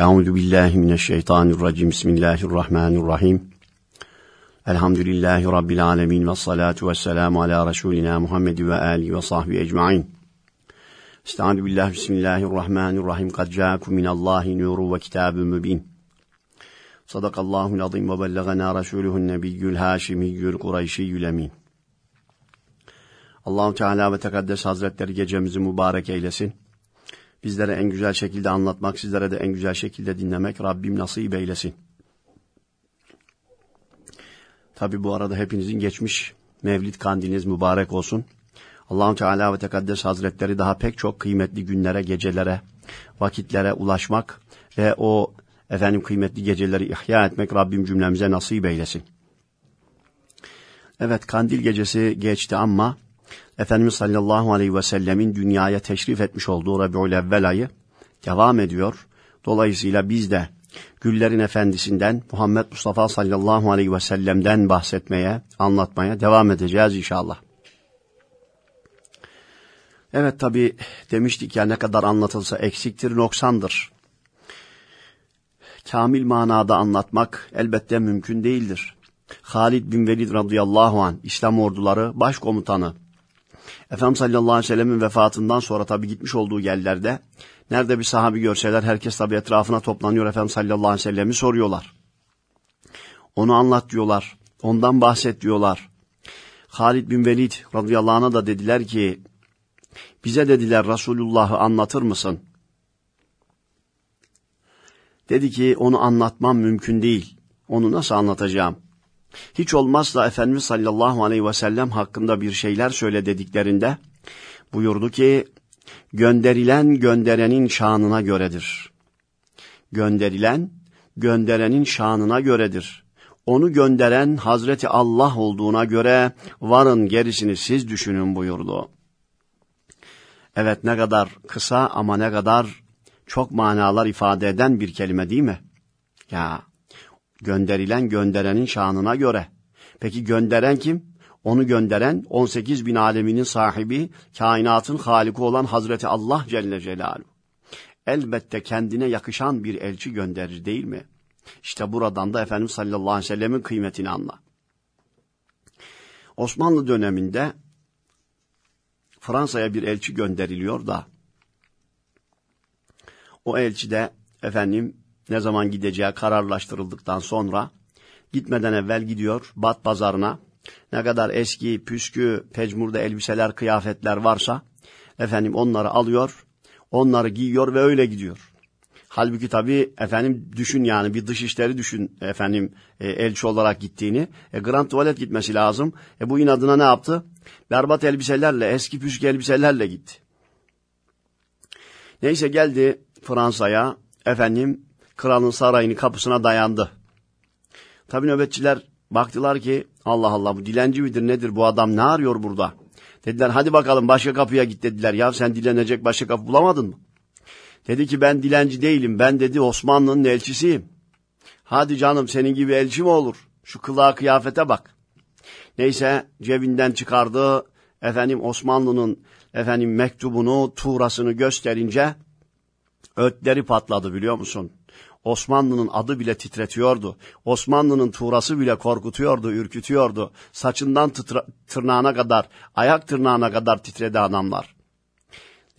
Euzu billahi mineşşeytanirracim. Bismillahirrahmanirrahim. Elhamdülillahi rabbil alamin ve salatu vesselamu ala resulina Muhammed ve ali ve sahbi ecmaîn. Estaizu billahi bismillahirrahmanirrahim. Kad ca'akum minallahi nuru ve kitabun mübin. Sadakallahul azim ve bellagana rasuluhun nebiyyül haşimiyyül kureyşiyyül emin. Allahu Teala ve Tekaddes Hazretleri gecemizi mübarek eylesin. Bizlere en güzel şekilde anlatmak, sizlere de en güzel şekilde dinlemek Rabbim nasip eylesin. Tabi bu arada hepinizin geçmiş Mevlid kandiliniz mübarek olsun. Allahu Teala ve Tekaddes Hazretleri daha pek çok kıymetli günlere, gecelere, vakitlere ulaşmak ve o efendim kıymetli geceleri ihya etmek Rabbim cümlemize nasip eylesin. Evet kandil gecesi geçti ama Efendimiz sallallahu aleyhi ve sellemin dünyaya teşrif etmiş olduğu Rabi'ül Evvel ayı devam ediyor. Dolayısıyla biz de güllerin efendisinden Muhammed Mustafa sallallahu aleyhi ve sellem'den bahsetmeye, anlatmaya devam edeceğiz inşallah. Evet tabi demiştik ya ne kadar anlatılsa eksiktir, noksandır. Kamil manada anlatmak elbette mümkün değildir. Halid bin Velid radıyallahu an İslam orduları başkomutanı Efendimiz sallallahu aleyhi ve sellemin vefatından sonra tabi gitmiş olduğu yerlerde nerede bir sahabi görseler herkes tabi etrafına toplanıyor Efendimiz sallallahu aleyhi ve sellemi soruyorlar. Onu anlat diyorlar. Ondan bahset diyorlar. Halid bin Velid radıyallahu anh'a da dediler ki bize dediler Resulullah'ı anlatır mısın? Dedi ki onu anlatmam mümkün değil. Onu nasıl anlatacağım? Hiç olmazsa Efendimiz sallallahu aleyhi ve sellem hakkında bir şeyler söyle dediklerinde buyurdu ki gönderilen gönderenin şanına göredir. Gönderilen gönderenin şanına göredir. Onu gönderen Hazreti Allah olduğuna göre varın gerisini siz düşünün buyurdu. Evet ne kadar kısa ama ne kadar çok manalar ifade eden bir kelime değil mi? Ya Gönderilen gönderenin şanına göre. Peki gönderen kim? Onu gönderen 18 bin aleminin sahibi, kainatın haliki olan Hazreti Allah Celle Celaluhu. Elbette kendine yakışan bir elçi gönderir değil mi? İşte buradan da Efendimiz sallallahu aleyhi ve sellemin kıymetini anla. Osmanlı döneminde Fransa'ya bir elçi gönderiliyor da o elçi de efendim ne zaman gideceği kararlaştırıldıktan sonra gitmeden evvel gidiyor Bat pazarına. Ne kadar eski, püskü, pecmurda elbiseler, kıyafetler varsa efendim onları alıyor, onları giyiyor ve öyle gidiyor. Halbuki tabii efendim düşün yani bir dışişleri düşün efendim e, elçi olarak gittiğini. E, Grand Tuvalet gitmesi lazım. E, bu inadına ne yaptı? Berbat elbiselerle, eski püskü elbiselerle gitti. Neyse geldi Fransa'ya efendim kralın sarayının kapısına dayandı. Tabi nöbetçiler baktılar ki Allah Allah bu dilenci midir nedir bu adam ne arıyor burada? Dediler hadi bakalım başka kapıya git dediler. Ya sen dilenecek başka kapı bulamadın mı? Dedi ki ben dilenci değilim ben dedi Osmanlı'nın elçisiyim. Hadi canım senin gibi elçi mi olur? Şu kılığa kıyafete bak. Neyse cebinden çıkardı. Efendim Osmanlı'nın efendim mektubunu, tuğrasını gösterince ötleri patladı biliyor musun? Osmanlı'nın adı bile titretiyordu. Osmanlı'nın tuğrası bile korkutuyordu, ürkütüyordu. Saçından tıtra, tırnağına kadar, ayak tırnağına kadar titredi adamlar.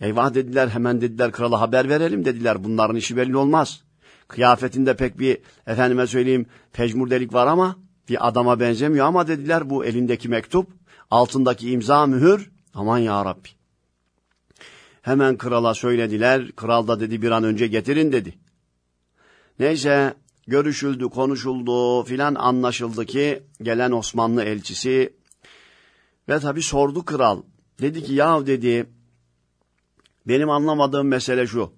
Eyvah dediler, hemen dediler krala haber verelim dediler. Bunların işi belli olmaz. Kıyafetinde pek bir, efendime söyleyeyim, pecmur delik var ama bir adama benzemiyor ama dediler bu elindeki mektup, altındaki imza mühür, aman ya Rabbi. Hemen krala söylediler, kral da dedi bir an önce getirin dedi. Neyse görüşüldü, konuşuldu filan anlaşıldı ki gelen Osmanlı elçisi ve tabi sordu kral. Dedi ki ya dedi benim anlamadığım mesele şu.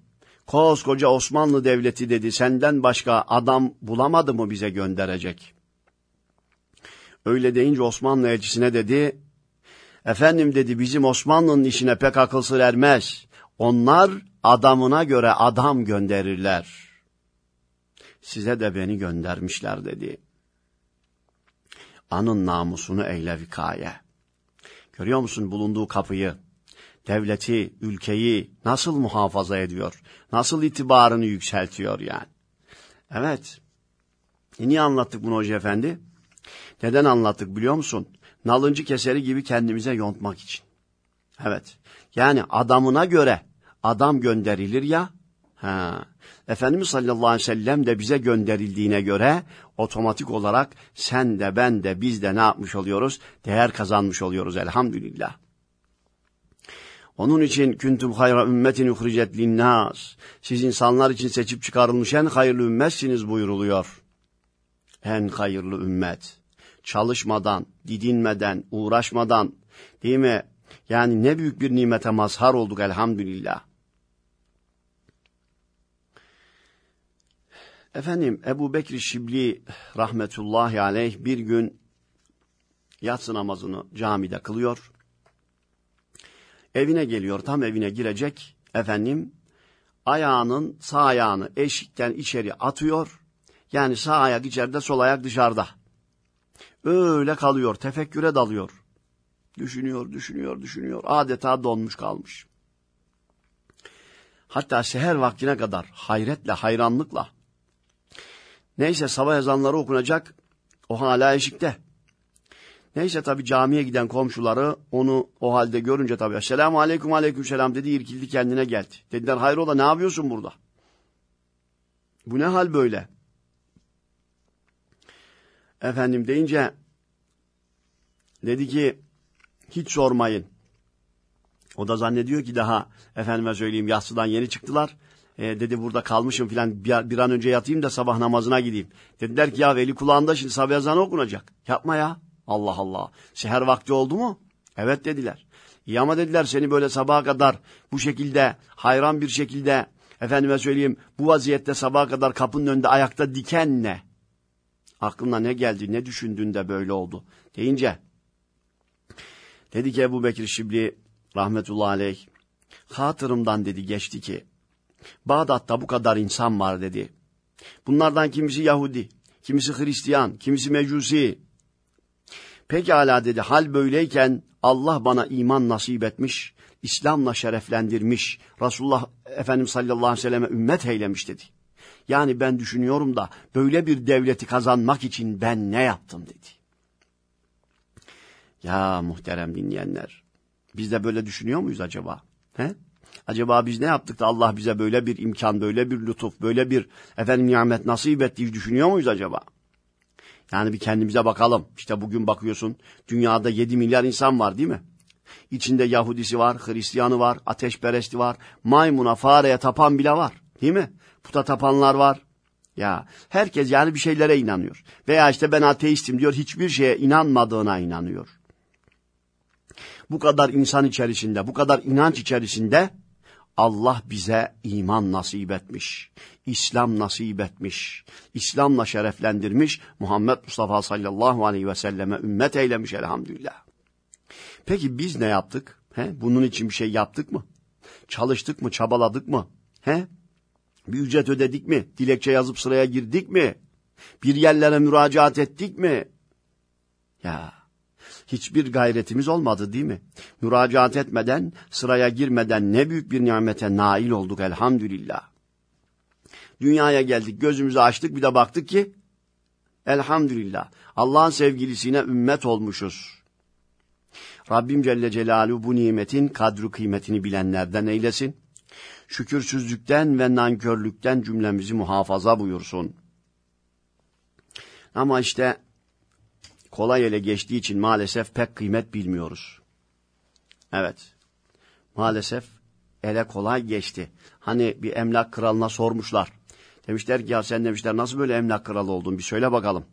Koskoca Osmanlı Devleti dedi senden başka adam bulamadı mı bize gönderecek? Öyle deyince Osmanlı elçisine dedi, efendim dedi bizim Osmanlı'nın işine pek akıl sır ermez. Onlar adamına göre adam gönderirler size de beni göndermişler dedi. Anın namusunu eyle vikaye. Görüyor musun bulunduğu kapıyı? devleti, ülkeyi nasıl muhafaza ediyor? Nasıl itibarını yükseltiyor yani? Evet. E niye anlattık bunu Hoca Efendi? Neden anlattık biliyor musun? Nalıncı keseri gibi kendimize yontmak için. Evet. Yani adamına göre adam gönderilir ya. Ha. Efendimiz sallallahu aleyhi ve sellem de bize gönderildiğine göre otomatik olarak sen de ben de biz de ne yapmış oluyoruz? Değer kazanmış oluyoruz elhamdülillah. Onun için küntüm hayra ümmetin uhricet linnas. Siz insanlar için seçip çıkarılmış en hayırlı ümmetsiniz buyuruluyor. En hayırlı ümmet. Çalışmadan, didinmeden, uğraşmadan değil mi? Yani ne büyük bir nimete mazhar olduk elhamdülillah. Efendim Ebu Bekir Şibli rahmetullahi aleyh bir gün yatsı namazını camide kılıyor. Evine geliyor tam evine girecek efendim ayağının sağ ayağını eşikten içeri atıyor. Yani sağ ayak içeride sol ayak dışarıda. Öyle kalıyor tefekküre dalıyor. Düşünüyor, düşünüyor, düşünüyor. Adeta donmuş kalmış. Hatta seher vaktine kadar hayretle, hayranlıkla. Neyse sabah ezanları okunacak. O hala eşikte. Neyse tabi camiye giden komşuları onu o halde görünce tabi Selamun aleyküm aleyküm selam dedi irkildi kendine geldi. Dediler hayrola ne yapıyorsun burada? Bu ne hal böyle? Efendim deyince dedi ki hiç sormayın. O da zannediyor ki daha efendime söyleyeyim yatsıdan yeni çıktılar. E, dedi burada kalmışım filan bir, bir an önce yatayım da sabah namazına gideyim. Dediler ki ya veli kulağında şimdi sabah ezanı okunacak. Yapma ya. Allah Allah. Seher vakti oldu mu? Evet dediler. İyi ama dediler seni böyle sabaha kadar bu şekilde hayran bir şekilde efendime söyleyeyim bu vaziyette sabaha kadar kapının önünde ayakta diken ne? Aklına ne geldi ne düşündün de böyle oldu deyince dedi ki Ebu Bekir Şibli rahmetullahi aleyh hatırımdan dedi geçti ki Bağdat'ta bu kadar insan var dedi. Bunlardan kimisi Yahudi, kimisi Hristiyan, kimisi Mecusi. Pekala dedi hal böyleyken Allah bana iman nasip etmiş, İslam'la şereflendirmiş, Resulullah Efendimiz sallallahu aleyhi ve selleme ümmet eylemiş dedi. Yani ben düşünüyorum da böyle bir devleti kazanmak için ben ne yaptım dedi. Ya muhterem dinleyenler, biz de böyle düşünüyor muyuz acaba? He? Acaba biz ne yaptık da Allah bize böyle bir imkan, böyle bir lütuf, böyle bir efendim nimet nasip ettiği düşünüyor muyuz acaba? Yani bir kendimize bakalım. İşte bugün bakıyorsun dünyada 7 milyar insan var değil mi? İçinde Yahudisi var, Hristiyanı var, ateşperesti var, maymuna, fareye tapan bile var. Değil mi? Puta tapanlar var. Ya herkes yani bir şeylere inanıyor. Veya işte ben ateistim diyor hiçbir şeye inanmadığına inanıyor. Bu kadar insan içerisinde, bu kadar inanç içerisinde Allah bize iman nasip etmiş. İslam nasip etmiş. İslam'la şereflendirmiş. Muhammed Mustafa sallallahu aleyhi ve selleme ümmet eylemiş elhamdülillah. Peki biz ne yaptık? He? Bunun için bir şey yaptık mı? Çalıştık mı? Çabaladık mı? He? Bir ücret ödedik mi? Dilekçe yazıp sıraya girdik mi? Bir yerlere müracaat ettik mi? Ya hiçbir gayretimiz olmadı değil mi? Müracaat etmeden, sıraya girmeden ne büyük bir nimete nail olduk elhamdülillah. Dünyaya geldik, gözümüzü açtık bir de baktık ki elhamdülillah Allah'ın sevgilisine ümmet olmuşuz. Rabbim Celle Celaluhu bu nimetin kadru kıymetini bilenlerden eylesin. Şükürsüzlükten ve nankörlükten cümlemizi muhafaza buyursun. Ama işte kolay ele geçtiği için maalesef pek kıymet bilmiyoruz. Evet. Maalesef ele kolay geçti. Hani bir emlak kralına sormuşlar. Demişler ki ya sen demişler nasıl böyle emlak kralı oldun bir söyle bakalım.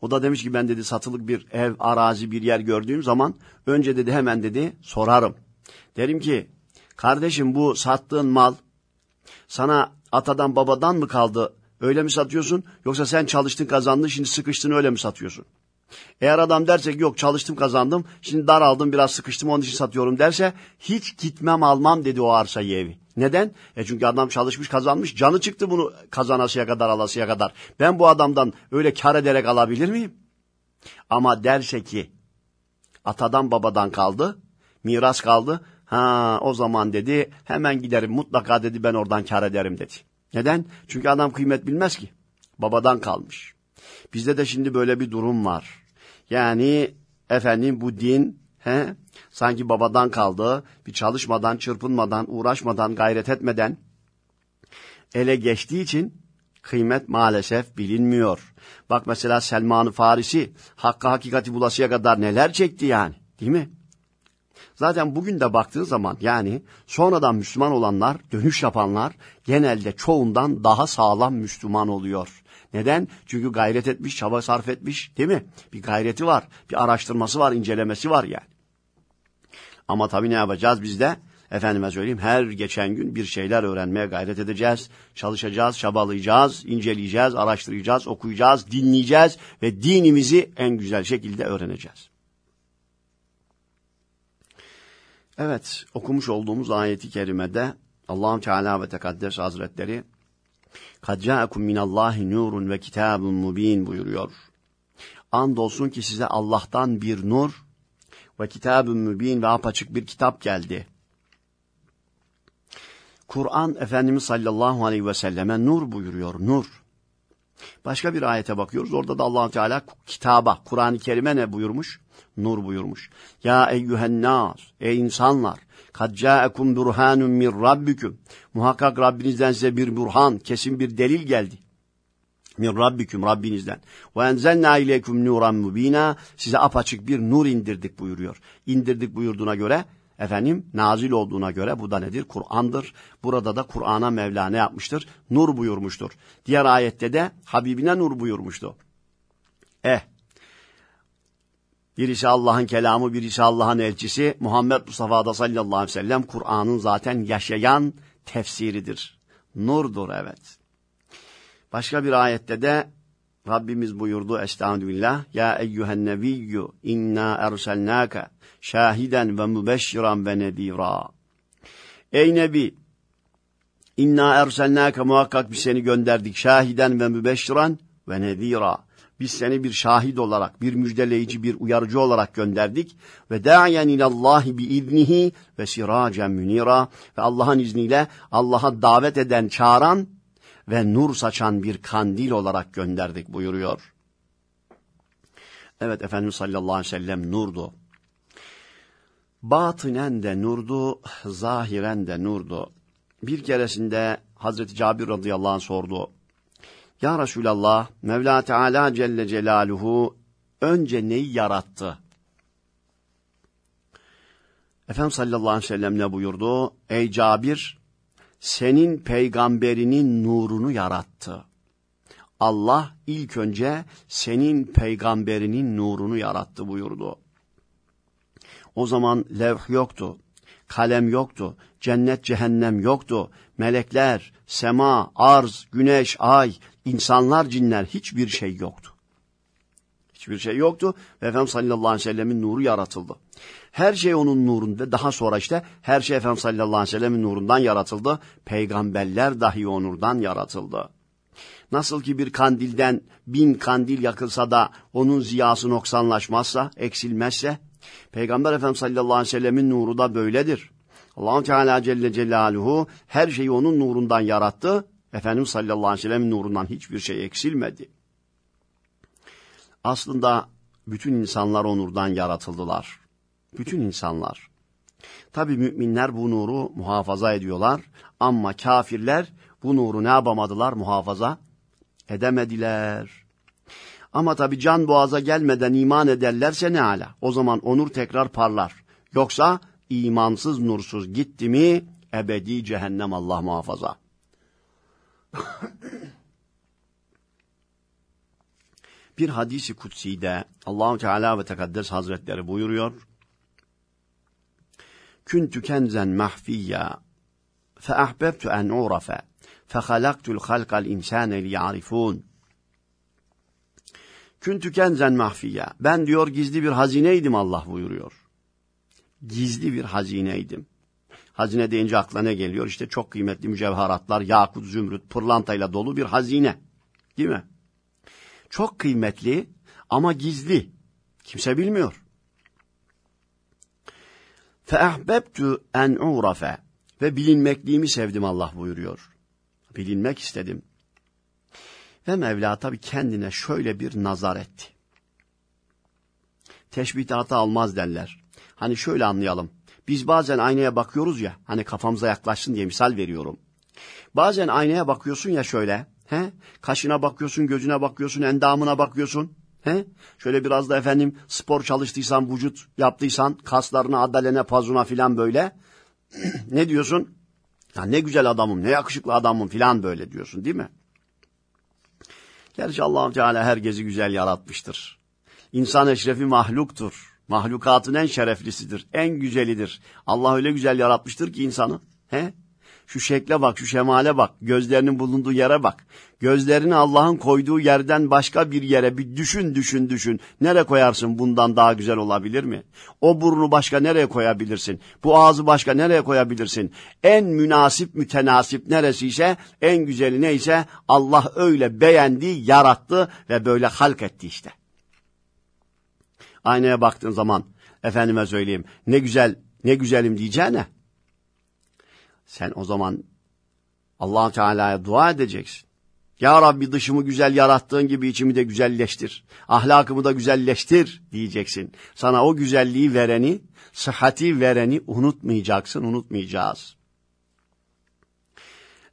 O da demiş ki ben dedi satılık bir ev, arazi bir yer gördüğüm zaman önce dedi hemen dedi sorarım. Derim ki kardeşim bu sattığın mal sana atadan babadan mı kaldı Öyle mi satıyorsun? Yoksa sen çalıştın kazandın şimdi sıkıştın öyle mi satıyorsun? Eğer adam derse ki yok çalıştım kazandım şimdi dar aldım biraz sıkıştım onun için satıyorum derse hiç gitmem almam dedi o arsayı evi. Neden? E çünkü adam çalışmış kazanmış canı çıktı bunu kazanasıya kadar alasıya kadar. Ben bu adamdan öyle kar ederek alabilir miyim? Ama derse ki atadan babadan kaldı Miras kaldı. Ha o zaman dedi hemen giderim mutlaka dedi ben oradan kar ederim dedi. Neden? Çünkü adam kıymet bilmez ki. Babadan kalmış. Bizde de şimdi böyle bir durum var. Yani efendim bu din he, sanki babadan kaldı. Bir çalışmadan, çırpınmadan, uğraşmadan, gayret etmeden ele geçtiği için kıymet maalesef bilinmiyor. Bak mesela Selman-ı Farisi hakka hakikati bulasıya kadar neler çekti yani değil mi? Zaten bugün de baktığın zaman yani sonradan Müslüman olanlar, dönüş yapanlar genelde çoğundan daha sağlam Müslüman oluyor. Neden? Çünkü gayret etmiş, çaba sarf etmiş değil mi? Bir gayreti var, bir araştırması var, incelemesi var yani. Ama tabii ne yapacağız biz de? Efendime söyleyeyim her geçen gün bir şeyler öğrenmeye gayret edeceğiz. Çalışacağız, çabalayacağız, inceleyeceğiz, araştıracağız, okuyacağız, dinleyeceğiz ve dinimizi en güzel şekilde öğreneceğiz. Evet, okumuş olduğumuz ayeti kerimede Allahu Teala ve Tekaddes Hazretleri "Kad ca'akum minallahi nurun ve kitabun mubin" buyuruyor. Andolsun ki size Allah'tan bir nur ve mübin ve apaçık bir kitap geldi. Kur'an Efendimiz sallallahu aleyhi ve selleme nur buyuruyor, nur. Başka bir ayete bakıyoruz. Orada da allah Teala kitaba, Kur'an-ı Kerim'e ne buyurmuş? Nur buyurmuş. Ya eyyühen nas, ey insanlar, kad ca'ekum burhanun min rabbiküm. Muhakkak Rabbinizden size bir burhan, kesin bir delil geldi. Min rabbiküm, Rabbinizden. Ve enzelna ileyküm nuran mubina. Size apaçık bir nur indirdik buyuruyor. İndirdik buyurduğuna göre efendim nazil olduğuna göre bu da nedir? Kur'an'dır. Burada da Kur'an'a Mevla ne yapmıştır? Nur buyurmuştur. Diğer ayette de Habibine nur buyurmuştu. Eh, birisi Allah'ın kelamı, birisi Allah'ın elçisi. Muhammed Mustafa'da sallallahu aleyhi ve sellem Kur'an'ın zaten yaşayan tefsiridir. Nurdur evet. Başka bir ayette de Rabbimiz buyurdu Estağfirullah. Ya eyyühen nebiyyü inna erselnâke şahiden ve mübeşşiran ve nedira. Ey Nebi inna erselnâke muhakkak biz seni gönderdik şahiden ve mübeşşiran ve nedira. Biz seni bir şahit olarak, bir müjdeleyici, bir uyarıcı olarak gönderdik. Ve da'yen ilallahi bi iznihi ve siracen münira. Ve Allah'ın izniyle Allah'a davet eden, çağıran ve nur saçan bir kandil olarak gönderdik buyuruyor. Evet Efendimiz sallallahu aleyhi ve sellem nurdu. Batınen de nurdu, zahiren de nurdu. Bir keresinde Hazreti Cabir radıyallahu anh sordu. Ya Resulallah, Mevla Teala Celle Celaluhu önce neyi yarattı? Efendimiz sallallahu aleyhi ve sellem ne buyurdu? Ey Cabir, senin peygamberinin nurunu yarattı. Allah ilk önce senin peygamberinin nurunu yarattı buyurdu. O zaman levh yoktu, kalem yoktu, cennet cehennem yoktu, melekler, sema, arz, güneş, ay, insanlar, cinler hiçbir şey yoktu. Hiçbir şey yoktu ve Efendimiz sallallahu aleyhi ve sellemin nuru yaratıldı. Her şey onun nurunda. Daha sonra işte her şey Efendimiz sallallahu aleyhi ve sellemin nurundan yaratıldı. Peygamberler dahi o nurdan yaratıldı. Nasıl ki bir kandilden bin kandil yakılsa da onun ziyası noksanlaşmazsa, eksilmezse, Peygamber Efendimiz sallallahu aleyhi ve sellemin nuru da böyledir. allah Teala Celle Celaluhu her şeyi onun nurundan yarattı. Efendimiz sallallahu aleyhi ve sellemin nurundan hiçbir şey eksilmedi. Aslında bütün insanlar o nurdan yaratıldılar. Bütün insanlar. Tabi müminler bu nuru muhafaza ediyorlar ama kafirler bu nuru ne yapamadılar muhafaza edemediler. Ama tabi can boğaza gelmeden iman ederlerse ne ala. O zaman o nur tekrar parlar. Yoksa imansız nursuz gitti mi ebedi cehennem Allah muhafaza. Bir hadisi kutsi'de Allahu Teala ve Tekaddes Hazretleri buyuruyor. Küntü kenzen mahfiyya fe ahbebtu en urafe fe halaktul halkal insane liyarifun. Küntü kenzen mahfiyya. Ben diyor gizli bir hazineydim Allah buyuruyor. Gizli bir hazineydim. Hazine deyince akla ne geliyor? İşte çok kıymetli mücevheratlar, yakut, zümrüt, pırlantayla dolu bir hazine. Değil mi? Çok kıymetli ama gizli. Kimse bilmiyor. Feahbebtu en urafe ve bilinmekliğimi sevdim Allah buyuruyor. Bilinmek istedim. Ve Mevla tabi kendine şöyle bir nazar etti. Teşbihatı almaz derler. Hani şöyle anlayalım. Biz bazen aynaya bakıyoruz ya, hani kafamıza yaklaşsın diye misal veriyorum. Bazen aynaya bakıyorsun ya şöyle, he? Kaşına bakıyorsun, gözüne bakıyorsun, endamına bakıyorsun. He? Şöyle biraz da efendim spor çalıştıysan, vücut yaptıysan, kaslarına, adalene, pazuna filan böyle. ne diyorsun? Ya ne güzel adamım, ne yakışıklı adamım filan böyle diyorsun değil mi? Gerçi allah Teala herkesi güzel yaratmıştır. İnsan eşrefi mahluktur. Mahlukatın en şereflisidir, en güzelidir. Allah öyle güzel yaratmıştır ki insanı. He? Şu şekle bak, şu şemale bak, gözlerinin bulunduğu yere bak. Gözlerini Allah'ın koyduğu yerden başka bir yere bir düşün, düşün, düşün. Nereye koyarsın bundan daha güzel olabilir mi? O burnu başka nereye koyabilirsin? Bu ağzı başka nereye koyabilirsin? En münasip, mütenasip neresi ise, en güzeli neyse Allah öyle beğendi, yarattı ve böyle halk etti işte. Aynaya baktığın zaman, efendime söyleyeyim, ne güzel, ne güzelim diyeceğine, sen o zaman allah Teala'ya dua edeceksin. Ya Rabbi dışımı güzel yarattığın gibi içimi de güzelleştir. Ahlakımı da güzelleştir diyeceksin. Sana o güzelliği vereni, sıhhati vereni unutmayacaksın, unutmayacağız.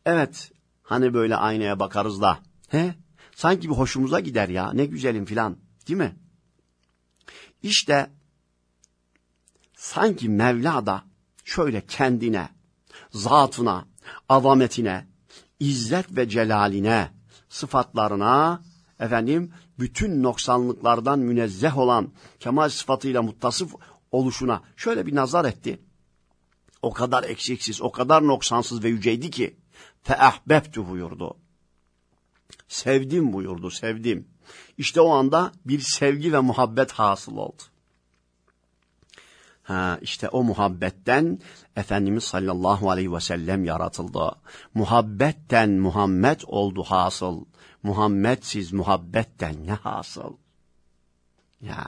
Evet, hani böyle aynaya bakarız da, he? Sanki bir hoşumuza gider ya, ne güzelim filan, değil mi? İşte, sanki Mevla da şöyle kendine, zatına, azametine, izzet ve celaline, sıfatlarına, efendim, bütün noksanlıklardan münezzeh olan kemal sıfatıyla muttasıf oluşuna şöyle bir nazar etti. O kadar eksiksiz, o kadar noksansız ve yüceydi ki, feahbebtu buyurdu. Sevdim buyurdu, sevdim. İşte o anda bir sevgi ve muhabbet hasıl oldu. Ha, işte o muhabbetten Efendimiz sallallahu aleyhi ve sellem yaratıldı. Muhabbetten Muhammed oldu hasıl. Muhammedsiz muhabbetten ne hasıl? Ya.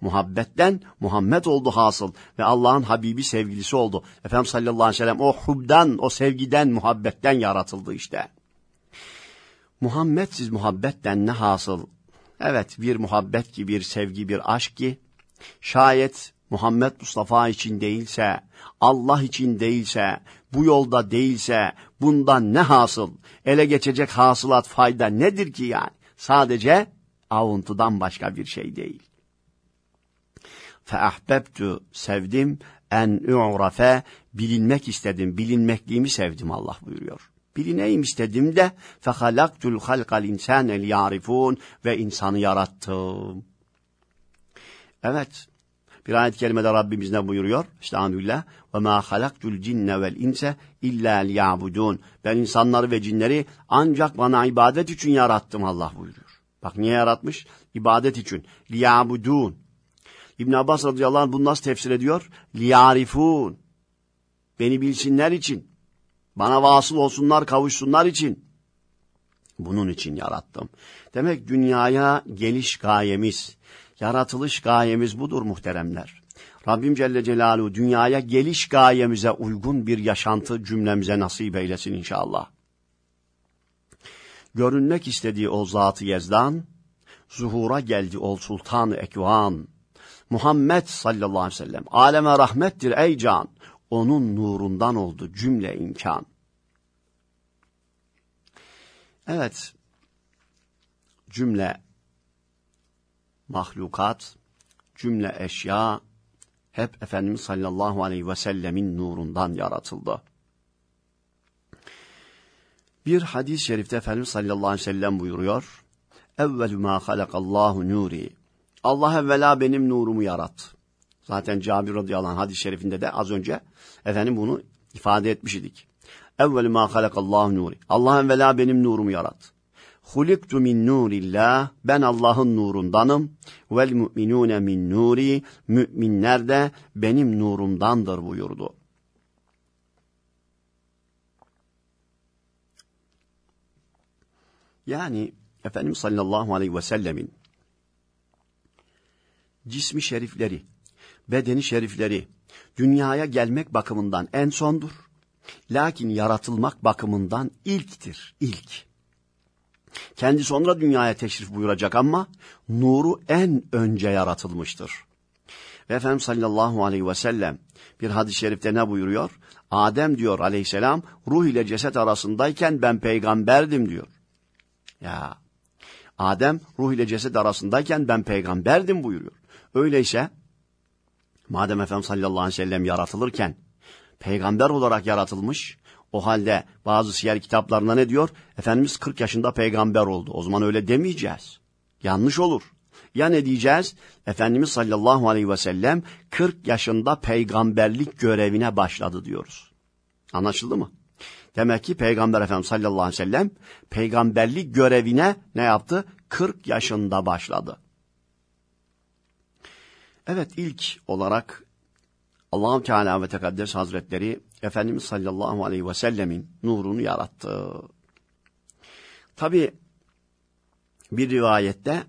Muhabbetten Muhammed oldu hasıl ve Allah'ın Habibi sevgilisi oldu. Efendimiz sallallahu aleyhi ve sellem o hubdan, o sevgiden, muhabbetten yaratıldı işte. Muhammedsiz muhabbetten ne hasıl? Evet bir muhabbet ki, bir sevgi, bir aşk ki, şayet Muhammed Mustafa için değilse, Allah için değilse, bu yolda değilse bundan ne hasıl? Ele geçecek hasılat fayda nedir ki yani? Sadece avuntudan başka bir şey değil. Feahbebtu sevdim en u'rafe bilinmek istedim, bilinmekliğimi sevdim Allah buyuruyor. Bilineyim istedim de fehalaktul halkal insane liyarifun ve insanı yarattım. Evet, bir ayet-i Rabbimiz ne buyuruyor? İşte anülillah. Ve ma halaktul cinne vel inse illa liyabudun. Ben insanları ve cinleri ancak bana ibadet için yarattım Allah buyuruyor. Bak niye yaratmış? İbadet için. Liyabudun. İbn Abbas radıyallahu anh bunu nasıl tefsir ediyor? Liyarifun. Beni bilsinler için. Bana vasıl olsunlar, kavuşsunlar için. Bunun için yarattım. Demek dünyaya geliş gayemiz, Yaratılış gayemiz budur muhteremler. Rabbim Celle Celaluhu dünyaya geliş gayemize uygun bir yaşantı cümlemize nasip eylesin inşallah. Görünmek istediği o zat-ı yezdan, zuhura geldi ol sultan-ı ekvan. Muhammed sallallahu aleyhi ve sellem, aleme rahmettir ey can, onun nurundan oldu cümle imkan. Evet, cümle mahlukat, cümle eşya hep Efendimiz sallallahu aleyhi ve sellemin nurundan yaratıldı. Bir hadis-i şerifte Efendimiz sallallahu aleyhi ve sellem buyuruyor. Evvelü ma halakallahu nuri. Allah evvela benim nurumu yarat. Zaten Cabir radıyallahu anh hadis-i şerifinde de az önce efendim bunu ifade etmiş idik. Evvelü ma halakallahu nuri. Allah evvela benim nurumu yarat. Huliktu min nurillah. Ben Allah'ın nurundanım. Vel mu'minune min nuri. Müminler de benim nurumdandır buyurdu. Yani Efendimiz sallallahu aleyhi ve sellemin cismi şerifleri bedeni şerifleri dünyaya gelmek bakımından en sondur. Lakin yaratılmak bakımından ilktir, ilk. Kendi sonra dünyaya teşrif buyuracak ama nuru en önce yaratılmıştır. Ve Efendimiz sallallahu aleyhi ve sellem bir hadis-i şerifte ne buyuruyor? Adem diyor aleyhisselam ruh ile ceset arasındayken ben peygamberdim diyor. Ya Adem ruh ile ceset arasındayken ben peygamberdim buyuruyor. Öyleyse madem Efendimiz sallallahu aleyhi ve sellem yaratılırken peygamber olarak yaratılmış o halde bazı siyer kitaplarında ne diyor? Efendimiz 40 yaşında peygamber oldu. O zaman öyle demeyeceğiz. Yanlış olur. Ya ne diyeceğiz? Efendimiz sallallahu aleyhi ve sellem 40 yaşında peygamberlik görevine başladı diyoruz. Anlaşıldı mı? Demek ki Peygamber Efendimiz sallallahu aleyhi ve sellem peygamberlik görevine ne yaptı? 40 yaşında başladı. Evet ilk olarak Allahu Teala ve Tekaddes Hazretleri Efendimiz sallallahu aleyhi ve sellemin nurunu yarattı. Tabi bir rivayette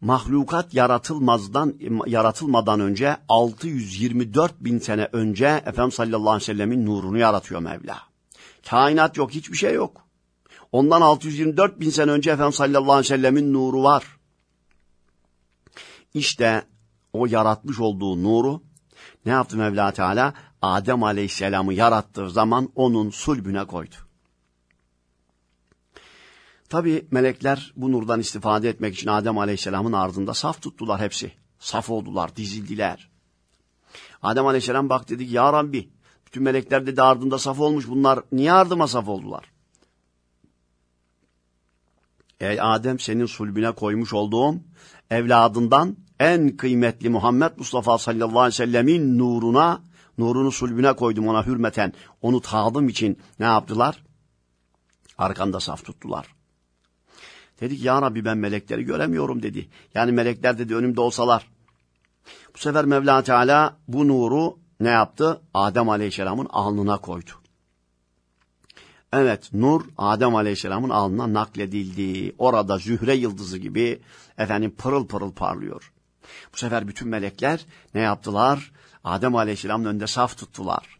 mahlukat yaratılmazdan yaratılmadan önce 624 bin sene önce Efendimiz sallallahu aleyhi ve sellemin nurunu yaratıyor Mevla. Kainat yok, hiçbir şey yok. Ondan 624 bin sene önce Efendimiz sallallahu aleyhi ve sellemin nuru var. İşte o yaratmış olduğu nuru ne yaptı Mevla Teala? Adem Aleyhisselam'ı yarattığı zaman onun sulbüne koydu. Tabi melekler bu nurdan istifade etmek için Adem Aleyhisselam'ın ardında saf tuttular hepsi. Saf oldular, dizildiler. Adem Aleyhisselam bak dedi ki ya Rabbi bütün melekler dedi ardında saf olmuş bunlar niye ardıma saf oldular? Ey Adem senin sulbüne koymuş olduğum evladından en kıymetli Muhammed Mustafa sallallahu aleyhi ve sellemin nuruna, nurunu sulbüne koydum ona hürmeten. Onu taadım için ne yaptılar? Arkanda saf tuttular. Dedi ki ya Rabbi ben melekleri göremiyorum dedi. Yani melekler dedi önümde olsalar. Bu sefer Mevla Teala bu nuru ne yaptı? Adem Aleyhisselam'ın alnına koydu. Evet nur Adem Aleyhisselam'ın alnına nakledildi. Orada zühre yıldızı gibi efendim pırıl pırıl parlıyor. Bu sefer bütün melekler ne yaptılar? Adem Aleyhisselam'ın önünde saf tuttular.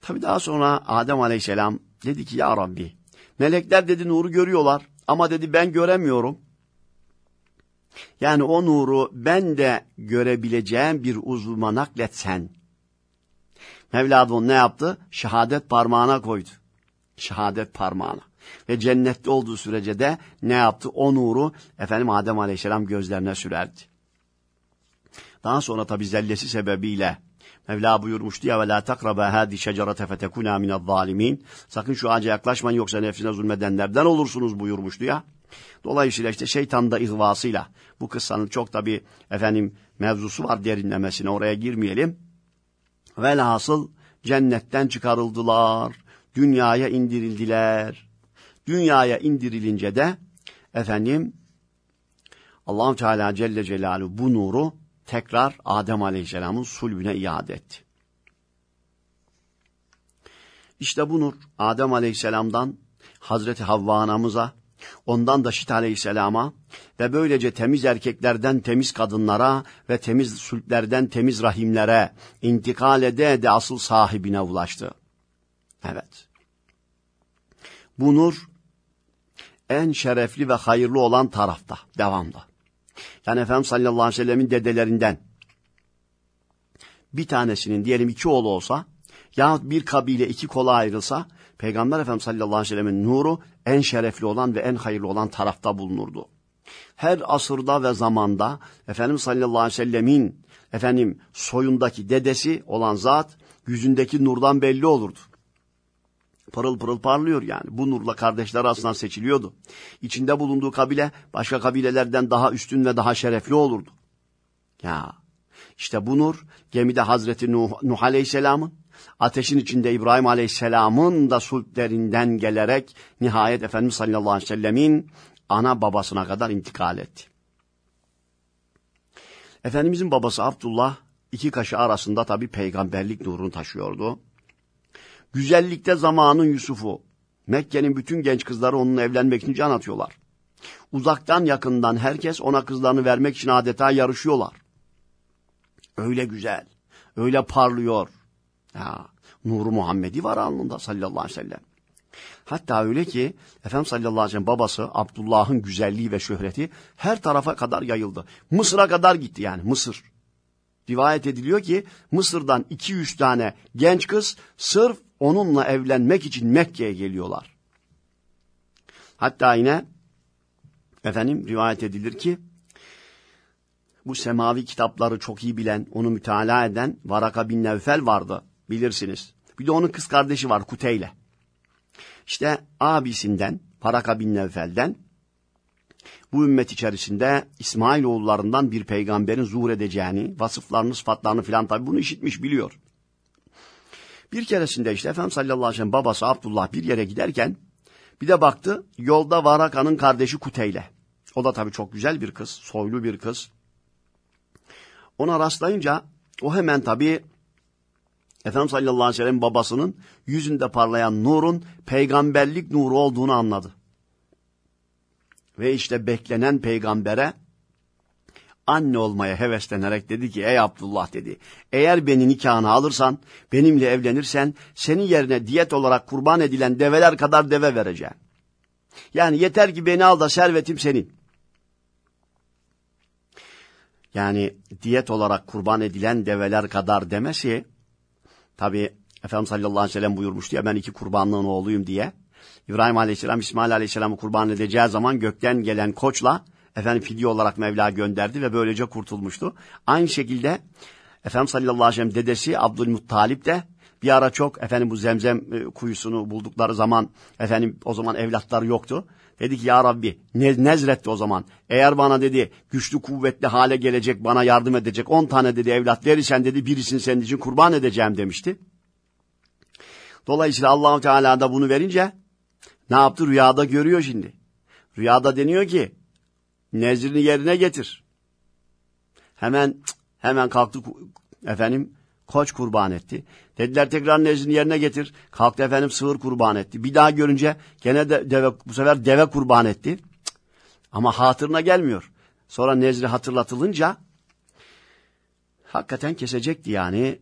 Tabi daha sonra Adem Aleyhisselam dedi ki ya Rabbi melekler dedi nuru görüyorlar ama dedi ben göremiyorum. Yani o nuru ben de görebileceğim bir uzvuma nakletsen. Mevla ne yaptı? Şehadet parmağına koydu. Şehadet parmağına. Ve cennette olduğu sürece de ne yaptı? O nuru efendim Adem Aleyhisselam gözlerine sürerdi. Daha sonra tabi zellesi sebebiyle Mevla buyurmuştu ya ve la takraba hadi şecerete fetekuna minel zalimin. Sakın şu ağaca yaklaşmayın yoksa nefsine zulmedenlerden olursunuz buyurmuştu ya. Dolayısıyla işte şeytan da ihvasıyla bu kıssanın çok tabi efendim mevzusu var derinlemesine oraya girmeyelim. Velhasıl cennetten çıkarıldılar. Dünyaya indirildiler. Dünyaya indirilince de efendim Allahu Teala Celle Celaluhu bu nuru tekrar Adem Aleyhisselam'ın sulbüne iade etti. İşte bu nur Adem Aleyhisselam'dan Hazreti Havva anamıza, ondan da Şit Aleyhisselam'a ve böylece temiz erkeklerden temiz kadınlara ve temiz sulplerden temiz rahimlere intikal ede de asıl sahibine ulaştı. Evet. Bu nur en şerefli ve hayırlı olan tarafta, devamda. Yani Efendimiz sallallahu aleyhi ve sellemin dedelerinden bir tanesinin diyelim iki oğlu olsa ya bir kabile iki kola ayrılsa Peygamber Efendimiz sallallahu aleyhi ve sellemin nuru en şerefli olan ve en hayırlı olan tarafta bulunurdu. Her asırda ve zamanda Efendimiz sallallahu aleyhi ve sellemin efendim soyundaki dedesi olan zat yüzündeki nurdan belli olurdu. Pırıl pırıl parlıyor yani. Bu nurla kardeşler arasından seçiliyordu. İçinde bulunduğu kabile başka kabilelerden daha üstün ve daha şerefli olurdu. Ya işte bu nur gemide Hazreti Nuh, Nuh Aleyhisselam'ın ateşin içinde İbrahim Aleyhisselam'ın da sultlerinden gelerek nihayet Efendimiz sallallahu aleyhi ve sellemin ana babasına kadar intikal etti. Efendimizin babası Abdullah iki kaşı arasında tabi peygamberlik nurunu taşıyordu. Güzellikte zamanın Yusuf'u. Mekke'nin bütün genç kızları onunla evlenmek için can atıyorlar. Uzaktan yakından herkes ona kızlarını vermek için adeta yarışıyorlar. Öyle güzel, öyle parlıyor. Ya, nuru Muhammedi var alnında sallallahu aleyhi ve sellem. Hatta öyle ki Efendimiz sallallahu aleyhi ve sellem babası Abdullah'ın güzelliği ve şöhreti her tarafa kadar yayıldı. Mısır'a kadar gitti yani Mısır. Rivayet ediliyor ki Mısır'dan 200 tane genç kız sırf onunla evlenmek için Mekke'ye geliyorlar. Hatta yine efendim rivayet edilir ki bu semavi kitapları çok iyi bilen, onu mütalaa eden Varaka bin Nevfel vardı bilirsiniz. Bir de onun kız kardeşi var Kuteyle. İşte abisinden, Paraka bin Nevfel'den bu ümmet içerisinde İsmail oğullarından bir peygamberin zuhur edeceğini, vasıflarını, sıfatlarını filan tabi bunu işitmiş, biliyor. Bir keresinde işte Efendimiz sallallahu aleyhi ve sellem babası Abdullah bir yere giderken bir de baktı yolda Varaka'nın kardeşi Kuteyle. O da tabii çok güzel bir kız, soylu bir kız. Ona rastlayınca o hemen tabii Efendimiz sallallahu aleyhi ve sellem babasının yüzünde parlayan nurun peygamberlik nuru olduğunu anladı. Ve işte beklenen peygambere anne olmaya heveslenerek dedi ki ey Abdullah dedi eğer beni nikahına alırsan benimle evlenirsen senin yerine diyet olarak kurban edilen develer kadar deve vereceğim. Yani yeter ki beni al da servetim senin. Yani diyet olarak kurban edilen develer kadar demesi tabi Efendimiz sallallahu aleyhi ve sellem buyurmuştu ya ben iki kurbanlığın oğluyum diye. İbrahim aleyhisselam İsmail aleyhisselamı kurban edeceği zaman gökten gelen koçla efendim fidye olarak Mevla gönderdi ve böylece kurtulmuştu. Aynı şekilde Efendimiz sallallahu aleyhi ve sellem dedesi Abdülmuttalip de bir ara çok efendim bu zemzem e, kuyusunu buldukları zaman efendim o zaman evlatları yoktu. Dedi ki ya Rabbi ne, nezretti o zaman. Eğer bana dedi güçlü kuvvetli hale gelecek bana yardım edecek on tane dedi evlat verirsen dedi birisini senin için kurban edeceğim demişti. Dolayısıyla Allahu Teala da bunu verince ne yaptı? Rüyada görüyor şimdi. Rüyada deniyor ki nezrini yerine getir. Hemen hemen kalktı efendim koç kurban etti. Dediler tekrar nezrini yerine getir. Kalktı efendim sığır kurban etti. Bir daha görünce gene de deve, bu sefer deve kurban etti. Ama hatırına gelmiyor. Sonra nezri hatırlatılınca hakikaten kesecekti yani.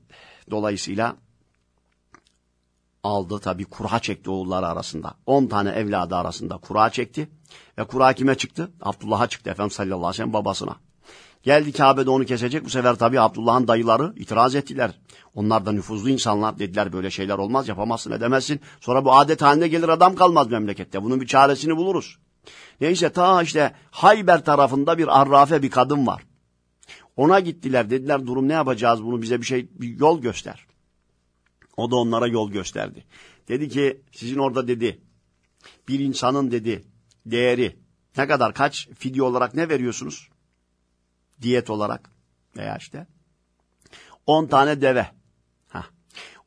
Dolayısıyla aldı tabi kura çekti oğulları arasında. 10 tane evladı arasında kura çekti. Ve kura kime çıktı? Abdullah'a çıktı efendim sallallahu aleyhi ve sellem babasına. Geldi Kabe'de onu kesecek. Bu sefer tabi Abdullah'ın dayıları itiraz ettiler. Onlar da nüfuzlu insanlar dediler böyle şeyler olmaz yapamazsın edemezsin. Sonra bu adet haline gelir adam kalmaz memlekette. Bunun bir çaresini buluruz. Neyse ta işte Hayber tarafında bir arrafe bir kadın var. Ona gittiler dediler durum ne yapacağız bunu bize bir şey bir yol göster. O da onlara yol gösterdi. Dedi ki sizin orada dedi bir insanın dedi değeri ne kadar kaç fidye olarak ne veriyorsunuz? Diyet olarak veya işte 10 tane deve. Heh.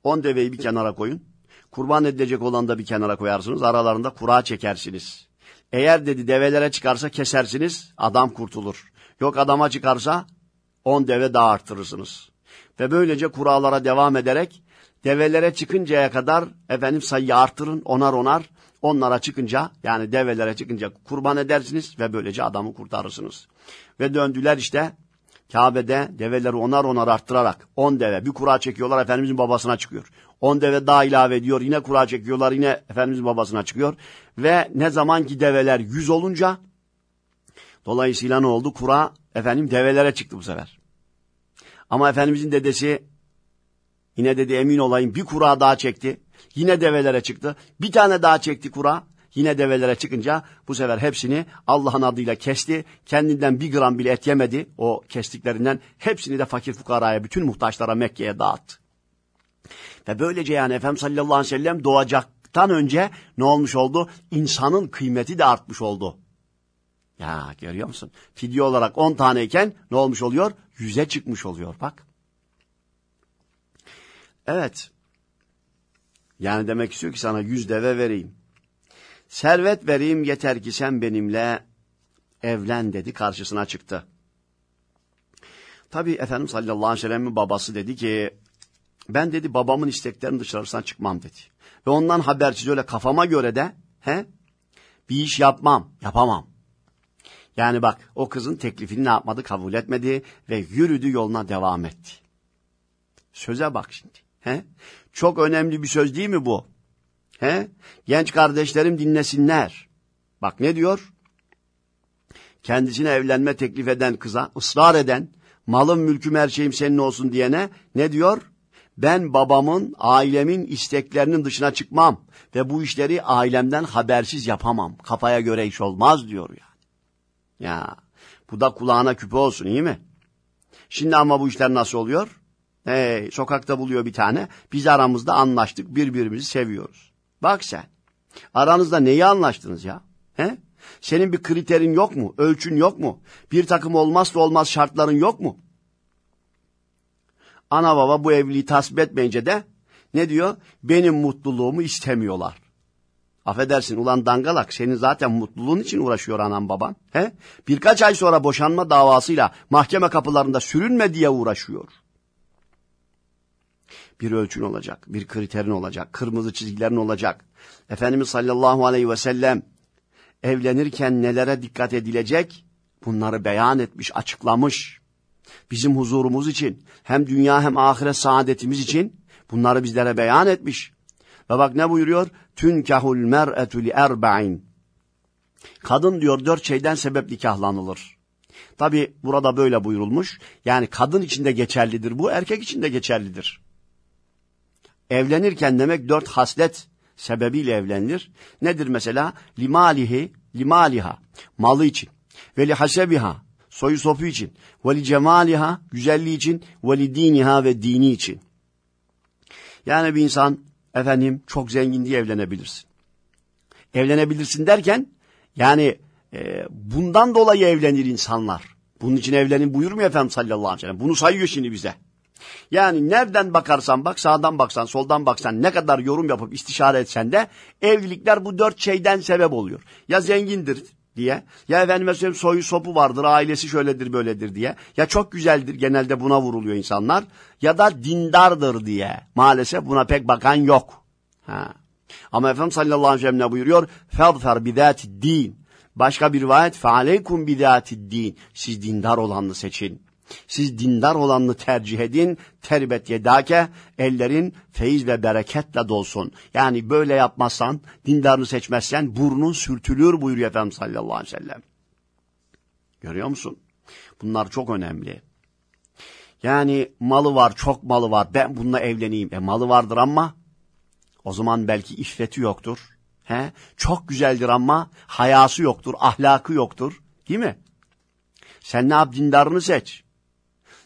10 deveyi bir kenara koyun. Kurban edilecek olan da bir kenara koyarsınız. Aralarında kura çekersiniz. Eğer dedi develere çıkarsa kesersiniz adam kurtulur. Yok adama çıkarsa 10 deve daha arttırırsınız. Ve böylece kuralara devam ederek develere çıkıncaya kadar efendim sayıyı artırın onar onar. Onlara çıkınca yani develere çıkınca kurban edersiniz ve böylece adamı kurtarırsınız. Ve döndüler işte Kabe'de develeri onar onar arttırarak on deve bir kura çekiyorlar Efendimizin babasına çıkıyor. On deve daha ilave ediyor yine kura çekiyorlar yine Efendimizin babasına çıkıyor. Ve ne zaman ki develer yüz olunca dolayısıyla ne oldu? Kura efendim develere çıktı bu sefer. Ama Efendimizin dedesi Yine dedi emin olayım bir kura daha çekti. Yine develere çıktı. Bir tane daha çekti kura. Yine develere çıkınca bu sefer hepsini Allah'ın adıyla kesti. Kendinden bir gram bile et yemedi o kestiklerinden. Hepsini de fakir fukaraya, bütün muhtaçlara Mekke'ye dağıttı. Ve böylece yani Efendimiz sallallahu aleyhi ve sellem doğacaktan önce ne olmuş oldu? İnsanın kıymeti de artmış oldu. Ya görüyor musun? Fidye olarak 10 taneyken ne olmuş oluyor? Yüze çıkmış oluyor bak. Evet. Yani demek istiyor ki sana yüz deve vereyim. Servet vereyim yeter ki sen benimle evlen dedi karşısına çıktı. Tabi Efendimiz sallallahu aleyhi ve sellem'in babası dedi ki ben dedi babamın isteklerinin dışarısına çıkmam dedi. Ve ondan habersiz öyle kafama göre de he, bir iş yapmam, yapamam. Yani bak o kızın teklifini ne yapmadı kabul etmedi ve yürüdü yoluna devam etti. Söze bak şimdi. He? Çok önemli bir söz değil mi bu? He? Genç kardeşlerim dinlesinler. Bak ne diyor? Kendisine evlenme teklif eden kıza ısrar eden, malım mülküm her şeyim senin olsun diyene ne diyor? Ben babamın, ailemin isteklerinin dışına çıkmam ve bu işleri ailemden habersiz yapamam. Kafaya göre iş olmaz diyor yani. Ya bu da kulağına küpe olsun iyi mi? Şimdi ama bu işler nasıl oluyor? Hey, sokakta buluyor bir tane. Biz aramızda anlaştık, birbirimizi seviyoruz. Bak sen. Aranızda neyi anlaştınız ya? He? Senin bir kriterin yok mu? Ölçün yok mu? Bir takım olmazsa olmaz şartların yok mu? Ana baba bu evliliği tasvip etmeyince de ne diyor? Benim mutluluğumu istemiyorlar. Affedersin ulan dangalak senin zaten mutluluğun için uğraşıyor anan baban. He? Birkaç ay sonra boşanma davasıyla mahkeme kapılarında sürünme diye uğraşıyor. Bir ölçün olacak, bir kriterin olacak, kırmızı çizgilerin olacak. Efendimiz sallallahu aleyhi ve sellem evlenirken nelere dikkat edilecek? Bunları beyan etmiş, açıklamış. Bizim huzurumuz için, hem dünya hem ahiret saadetimiz için bunları bizlere beyan etmiş. Ve bak ne buyuruyor? Tünkahul mer'etü li erba'in. Kadın diyor dört şeyden sebep nikahlanılır. Tabi burada böyle buyurulmuş. Yani kadın için de geçerlidir bu, erkek için de geçerlidir. Evlenirken demek dört haslet sebebiyle evlenilir. Nedir mesela? Limalihi, limaliha, malı için. Ve li hasebiha, soyu sopu için. Ve li cemaliha, güzelliği için. Ve li diniha ve dini için. Yani bir insan efendim çok zengin diye evlenebilirsin. Evlenebilirsin derken yani e, bundan dolayı evlenir insanlar. Bunun için evlenin buyurmuyor Efendimiz sallallahu aleyhi ve sellem. Bunu sayıyor şimdi bize. Yani nereden bakarsan bak, sağdan baksan, soldan baksan, ne kadar yorum yapıp istişare etsen de evlilikler bu dört şeyden sebep oluyor. Ya zengindir diye, ya efendime söyleyeyim soyu sopu vardır, ailesi şöyledir böyledir diye, ya çok güzeldir genelde buna vuruluyor insanlar, ya da dindardır diye. Maalesef buna pek bakan yok. Ha. Ama Efendimiz sallallahu aleyhi ve sellem ne buyuruyor? Fadfer bidâti din. Başka bir rivayet, fealeykum bidâti din. Siz dindar olanını seçin. Siz dindar olanını tercih edin. Terbet yedake ellerin feyiz ve bereketle dolsun. Yani böyle yapmazsan, dindarını seçmezsen burnun sürtülür buyuruyor Efendimiz sallallahu aleyhi ve sellem. Görüyor musun? Bunlar çok önemli. Yani malı var, çok malı var. Ben bununla evleneyim. E malı vardır ama o zaman belki iffeti yoktur. He? Çok güzeldir ama hayası yoktur, ahlakı yoktur. Değil mi? Sen ne yap? Dindarını seç.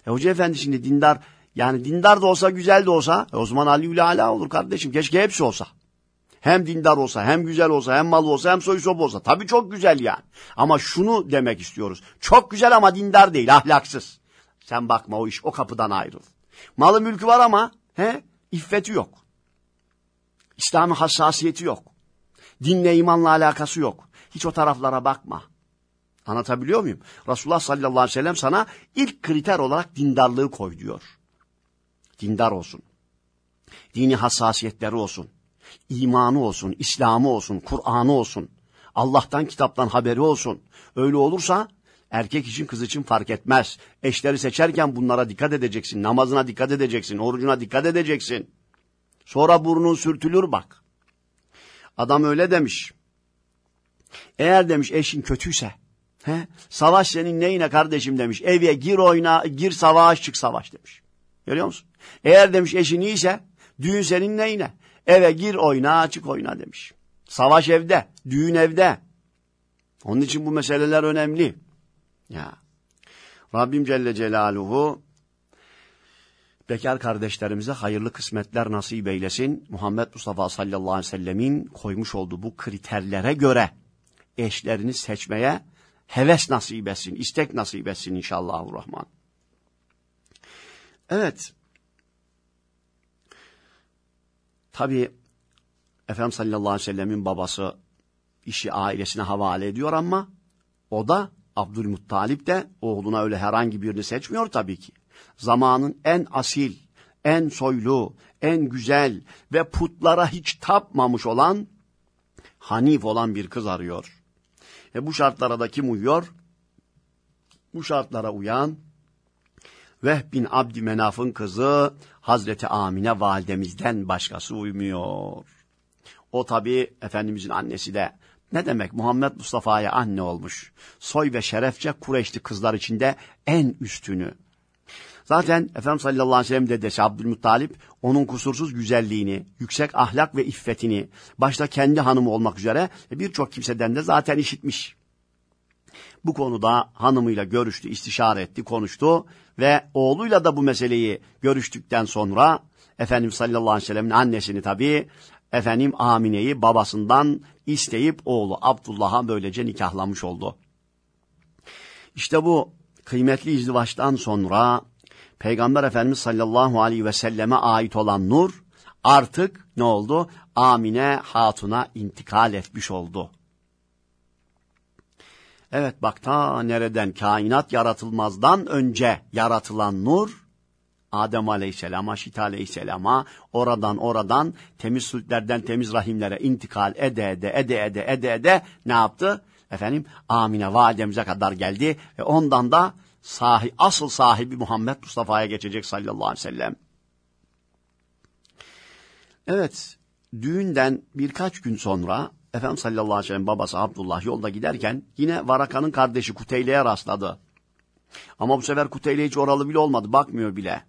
E hoca efendi şimdi dindar yani dindar da olsa güzel de olsa e o zaman Ali Ala olur kardeşim. Keşke hepsi olsa. Hem dindar olsa, hem güzel olsa, hem mal olsa, hem soy sop olsa. Tabii çok güzel yani. Ama şunu demek istiyoruz. Çok güzel ama dindar değil, ahlaksız. Sen bakma o iş o kapıdan ayrıl. Malı mülkü var ama he, iffeti yok. İslam'ın hassasiyeti yok. Dinle imanla alakası yok. Hiç o taraflara bakma. Anlatabiliyor muyum? Resulullah sallallahu aleyhi ve sellem sana ilk kriter olarak dindarlığı koy diyor. Dindar olsun. Dini hassasiyetleri olsun. imanı olsun, İslam'ı olsun, Kur'an'ı olsun. Allah'tan kitaptan haberi olsun. Öyle olursa erkek için kız için fark etmez. Eşleri seçerken bunlara dikkat edeceksin. Namazına dikkat edeceksin. Orucuna dikkat edeceksin. Sonra burnun sürtülür bak. Adam öyle demiş. Eğer demiş eşin kötüyse He? Savaş senin neyine kardeşim demiş. Eve gir oyna, gir savaş, çık savaş demiş. Görüyor musun? Eğer demiş eşin iyiyse düğün senin neyine? Eve gir oyna, çık oyna demiş. Savaş evde, düğün evde. Onun için bu meseleler önemli. Ya. Rabbim Celle Celaluhu bekar kardeşlerimize hayırlı kısmetler nasip eylesin. Muhammed Mustafa sallallahu aleyhi ve sellemin koymuş olduğu bu kriterlere göre eşlerini seçmeye heves nasip etsin, istek nasip etsin inşallahurrahman. Evet. Tabi Efendimiz sallallahu aleyhi ve sellemin babası işi ailesine havale ediyor ama o da Abdülmuttalip de oğluna öyle herhangi birini seçmiyor tabii ki. Zamanın en asil, en soylu, en güzel ve putlara hiç tapmamış olan Hanif olan bir kız arıyor. Ve bu şartlara da kim uyuyor? Bu şartlara uyan Vehb bin Abdümenaf'ın kızı Hazreti Amine validemizden başkası uymuyor. O tabi Efendimizin annesi de ne demek Muhammed Mustafa'ya anne olmuş. Soy ve şerefçe Kureyşli kızlar içinde en üstünü. Zaten Efendimiz sallallahu aleyhi ve sellem dedesi Abdülmuttalip onun kusursuz güzelliğini, yüksek ahlak ve iffetini başta kendi hanımı olmak üzere birçok kimseden de zaten işitmiş. Bu konuda hanımıyla görüştü, istişare etti, konuştu ve oğluyla da bu meseleyi görüştükten sonra Efendimiz sallallahu aleyhi ve sellem'in annesini tabii efendim Amine'yi babasından isteyip oğlu Abdullah'a böylece nikahlamış oldu. İşte bu kıymetli izdivaçtan sonra Peygamber Efendimiz sallallahu aleyhi ve selleme ait olan nur artık ne oldu? Amine Hatun'a intikal etmiş oldu. Evet bak ta nereden kainat yaratılmazdan önce yaratılan nur Adem Aleyhisselam'a, Şit Aleyhisselam'a oradan oradan temiz sültlerden temiz rahimlere intikal ede ede ede ede ede ede ne yaptı? Efendim Amine validemize kadar geldi ve ondan da sahi, asıl sahibi Muhammed Mustafa'ya geçecek sallallahu aleyhi ve sellem. Evet, düğünden birkaç gün sonra Efendimiz sallallahu aleyhi ve sellem babası Abdullah yolda giderken yine Varaka'nın kardeşi Kuteyle'ye rastladı. Ama bu sefer Kuteyle hiç oralı bile olmadı, bakmıyor bile.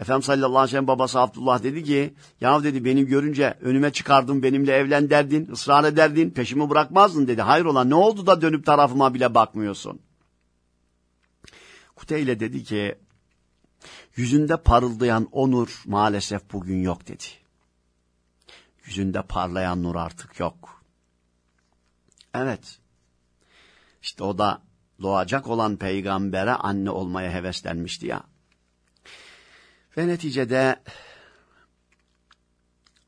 Efendimiz sallallahu aleyhi ve sellem babası Abdullah dedi ki, ya dedi beni görünce önüme çıkardın, benimle evlen derdin, ısrar ederdin, peşimi bırakmazdın dedi. Hayrola ne oldu da dönüp tarafıma bile bakmıyorsun? Kuteyle dedi ki, yüzünde parıldayan o nur maalesef bugün yok dedi. Yüzünde parlayan nur artık yok. Evet. İşte o da doğacak olan peygambere anne olmaya heveslenmişti ya. Ve neticede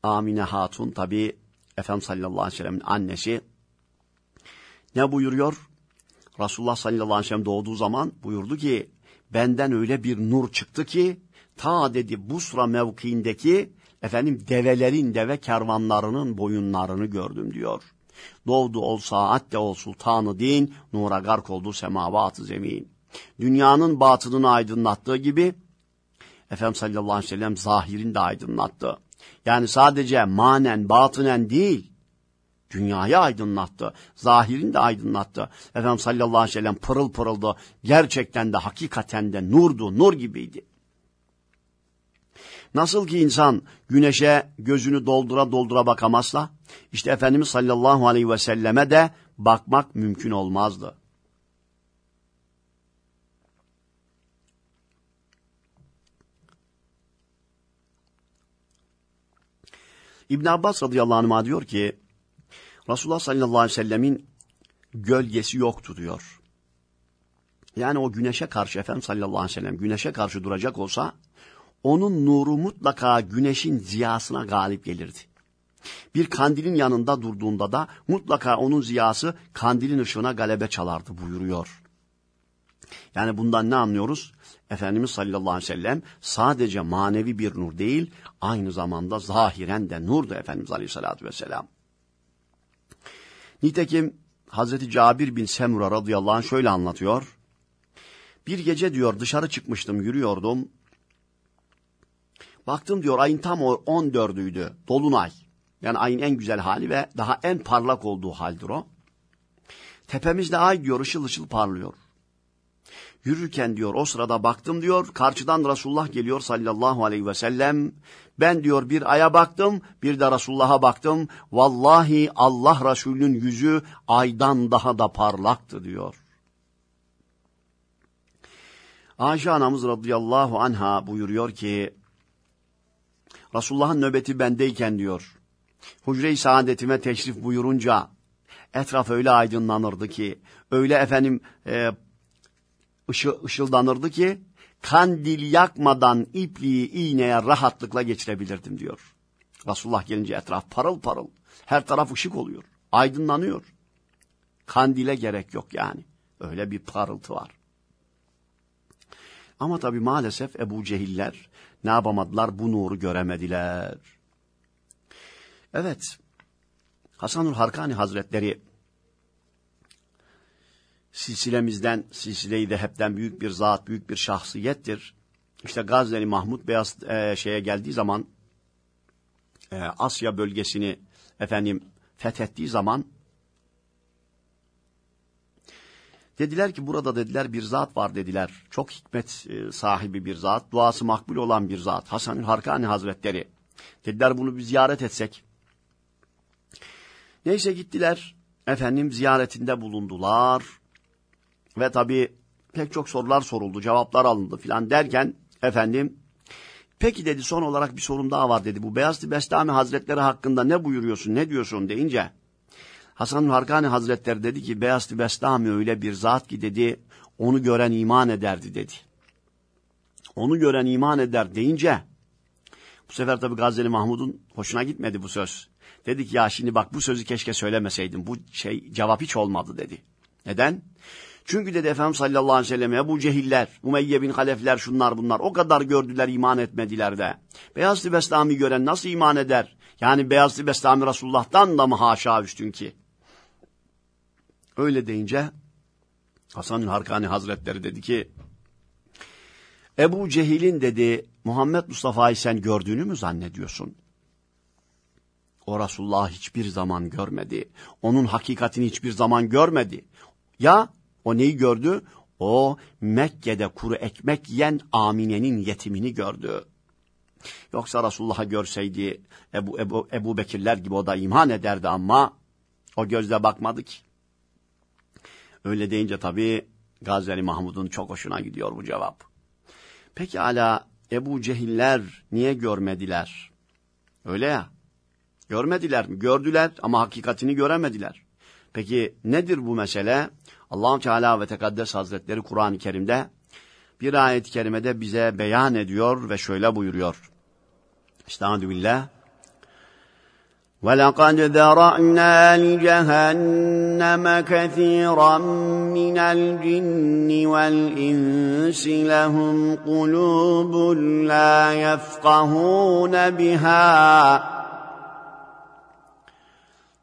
Amine Hatun tabi Efendimiz sallallahu aleyhi ve sellem'in annesi ne buyuruyor? Resulullah sallallahu aleyhi ve sellem doğduğu zaman buyurdu ki benden öyle bir nur çıktı ki ta dedi Busra mevkiindeki efendim develerin deve kervanlarının boyunlarını gördüm diyor. Doğdu ol saat de ol sultanı din, nura gark oldu semavatı zemin. Dünyanın batınını aydınlattığı gibi, Efendimiz sallallahu aleyhi ve sellem zahirin de aydınlattı. Yani sadece manen, batınen değil, dünyayı aydınlattı. Zahirin de aydınlattı. Efendimiz sallallahu aleyhi ve sellem pırıl pırıldı. Gerçekten de hakikaten de nurdu, nur gibiydi. Nasıl ki insan güneşe gözünü doldura doldura bakamazsa, işte Efendimiz sallallahu aleyhi ve selleme de bakmak mümkün olmazdı. İbn Abbas radıyallahu anh diyor ki, Resulullah sallallahu aleyhi ve sellemin gölgesi yoktu diyor. Yani o güneşe karşı Efendimiz sallallahu aleyhi ve sellem güneşe karşı duracak olsa onun nuru mutlaka güneşin ziyasına galip gelirdi. Bir kandilin yanında durduğunda da mutlaka onun ziyası kandilin ışığına galebe çalardı buyuruyor. Yani bundan ne anlıyoruz? Efendimiz sallallahu aleyhi ve sellem sadece manevi bir nur değil, aynı zamanda zahiren de nurdu Efendimiz aleyhissalatü vesselam. Nitekim Hazreti Cabir bin Semra radıyallahu anh şöyle anlatıyor. Bir gece diyor dışarı çıkmıştım, yürüyordum. Baktım diyor ayın tam 14'üydü. Dolunay. Yani ayın en güzel hali ve daha en parlak olduğu haldir o. Tepemizde ay diyor ışıl ışıl parlıyor. Yürürken diyor o sırada baktım diyor karşıdan Resulullah geliyor sallallahu aleyhi ve sellem. Ben diyor bir aya baktım bir de Resulullah'a baktım. Vallahi Allah Resulü'nün yüzü aydan daha da parlaktı diyor. Ayşe anamız radıyallahu anha buyuruyor ki Resulullah'ın nöbeti bendeyken diyor. Hucre-i saadetime teşrif buyurunca etraf öyle aydınlanırdı ki, öyle efendim e, ışı, ışıldanırdı ki, kandil yakmadan ipliği iğneye rahatlıkla geçirebilirdim diyor. Resulullah gelince etraf parıl parıl, her taraf ışık oluyor, aydınlanıyor. Kandile gerek yok yani. Öyle bir parıltı var. Ama tabii maalesef Ebu Cehiller ne yapamadılar? Bu nuru göremediler. Evet, Hasanul Harkani Hazretleri silsilemizden, silsileyi de hepten büyük bir zat, büyük bir şahsiyettir. İşte Gazneli Mahmut Beyaz e, şeye geldiği zaman e, Asya bölgesini efendim fethettiği zaman dediler ki burada dediler bir zat var dediler. Çok hikmet e, sahibi bir zat, duası makbul olan bir zat. Hasan-ül Harkani Hazretleri. Dediler bunu bir ziyaret etsek. Neyse gittiler. Efendim ziyaretinde bulundular. Ve tabi pek çok sorular soruldu, cevaplar alındı filan derken efendim peki dedi son olarak bir sorum daha var dedi. Bu Beyazlı Bestami Hazretleri hakkında ne buyuruyorsun, ne diyorsun deyince Hasan Harkani Hazretleri dedi ki Beyazlı Bestami öyle bir zat ki dedi onu gören iman ederdi dedi. Onu gören iman eder deyince bu sefer tabi Gazeli Mahmud'un hoşuna gitmedi bu söz. Dedi ki ya şimdi bak bu sözü keşke söylemeseydim. Bu şey cevap hiç olmadı dedi. Neden? Çünkü dedi Efendimiz sallallahu aleyhi ve sellem Ebu Cehiller, Umeyye bin Halefler şunlar bunlar o kadar gördüler iman etmediler de. Beyazlı Bestami gören nasıl iman eder? Yani Beyazlı Bestami Resulullah'tan da mı haşa üstün ki? Öyle deyince Hasan Harkani Hazretleri dedi ki Ebu Cehil'in dedi Muhammed Mustafa'yı sen gördüğünü mü zannediyorsun? O Resulullah hiçbir zaman görmedi. Onun hakikatini hiçbir zaman görmedi. Ya o neyi gördü? O Mekke'de kuru ekmek yiyen Amine'nin yetimini gördü. Yoksa Resulullah'ı görseydi Ebu, Ebu, Ebu Bekirler gibi o da iman ederdi ama o gözle bakmadı ki. Öyle deyince tabii Gazeli Mahmud'un çok hoşuna gidiyor bu cevap. Peki hala Ebu Cehiller niye görmediler? Öyle ya. Görmediler mi? Gördüler ama hakikatini göremediler. Peki nedir bu mesele? allah Teala ve Tekaddes Hazretleri Kur'an-ı Kerim'de bir ayet-i kerimede bize beyan ediyor ve şöyle buyuruyor. Estağfirullah. billah. وَلَقَدْ ذَرَأْنَا لِجَهَنَّمَ كَثِيرًا مِنَ الْجِنِّ وَالْإِنسِ لَهُمْ قُلُوبٌ لَا يَفْقَهُونَ بِهَا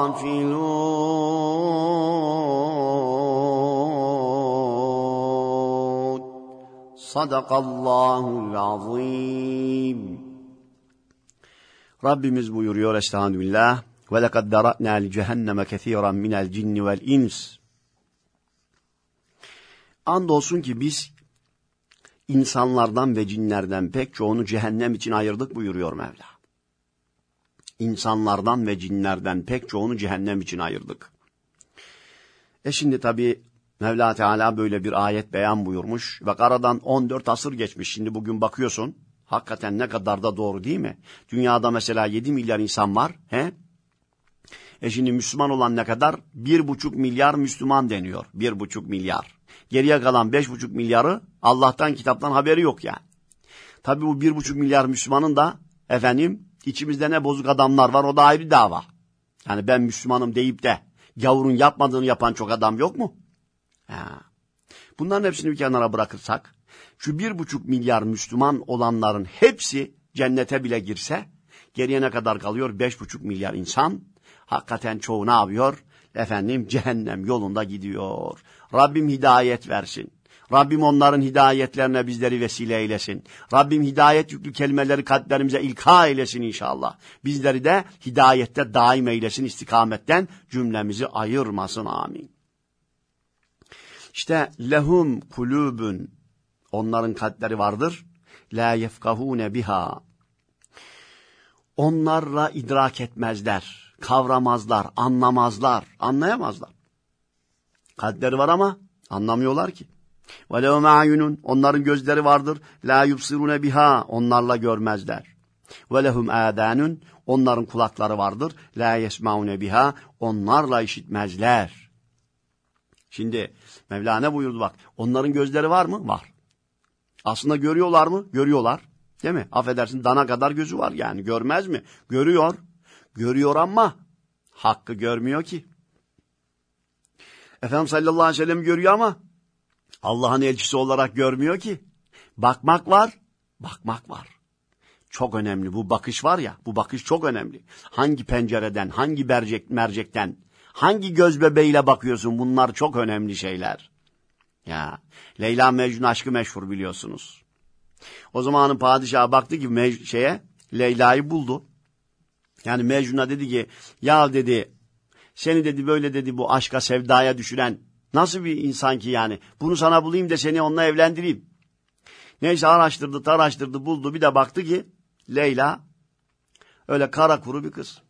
الغافلون صدق الله العظيم Rabbimiz buyuruyor Estağfirullah ve lekad daratna li cehenneme kethiran minel cinni vel ins. Andolsun ki biz insanlardan ve cinlerden pek çoğunu cehennem için ayırdık buyuruyor Mevla insanlardan ve cinlerden pek çoğunu cehennem için ayırdık. E şimdi tabi Mevla Teala böyle bir ayet beyan buyurmuş ve aradan 14 asır geçmiş. Şimdi bugün bakıyorsun hakikaten ne kadar da doğru değil mi? Dünyada mesela 7 milyar insan var. He? E şimdi Müslüman olan ne kadar? 1,5 milyar Müslüman deniyor. 1,5 milyar. Geriye kalan 5,5 milyarı Allah'tan kitaptan haberi yok yani. Tabi bu 1,5 milyar Müslümanın da efendim İçimizde ne bozuk adamlar var o da ayrı dava. Yani ben Müslümanım deyip de gavurun yapmadığını yapan çok adam yok mu? Ha. Bunların hepsini bir kenara bırakırsak şu bir buçuk milyar Müslüman olanların hepsi cennete bile girse geriye ne kadar kalıyor? Beş buçuk milyar insan. Hakikaten çoğu ne yapıyor? Efendim cehennem yolunda gidiyor. Rabbim hidayet versin. Rabbim onların hidayetlerine bizleri vesile eylesin. Rabbim hidayet yüklü kelimeleri kalplerimize ilka eylesin inşallah. Bizleri de hidayette daim eylesin istikametten cümlemizi ayırmasın amin. İşte lehum kulubun onların kalpleri vardır. La yefkahune biha. Onlarla idrak etmezler, kavramazlar, anlamazlar, anlayamazlar. Kalpleri var ama anlamıyorlar ki. Ve lehum ayunun onların gözleri vardır. La yubsirune biha onlarla görmezler. Ve lehum adanun onların kulakları vardır. La yesmaune biha onlarla işitmezler. Şimdi mevlane buyurdu bak. Onların gözleri var mı? Var. Aslında görüyorlar mı? Görüyorlar. Değil mi? Affedersin dana kadar gözü var yani. Görmez mi? Görüyor. Görüyor ama hakkı görmüyor ki. Efendim sallallahu aleyhi ve sellem görüyor ama Allah'ın elçisi olarak görmüyor ki. Bakmak var, bakmak var. Çok önemli. Bu bakış var ya, bu bakış çok önemli. Hangi pencereden, hangi mercek, mercekten, hangi göz bebeğiyle bakıyorsun bunlar çok önemli şeyler. Ya Leyla Mecnun aşkı meşhur biliyorsunuz. O zamanın padişahı baktı ki Mec şeye Leyla'yı buldu. Yani Mecnun'a dedi ki ya dedi seni dedi böyle dedi bu aşka sevdaya düşüren nasıl bir insan ki yani bunu sana bulayım da seni onunla evlendireyim. Neyse araştırdı araştırdı buldu bir de baktı ki Leyla öyle kara kuru bir kız.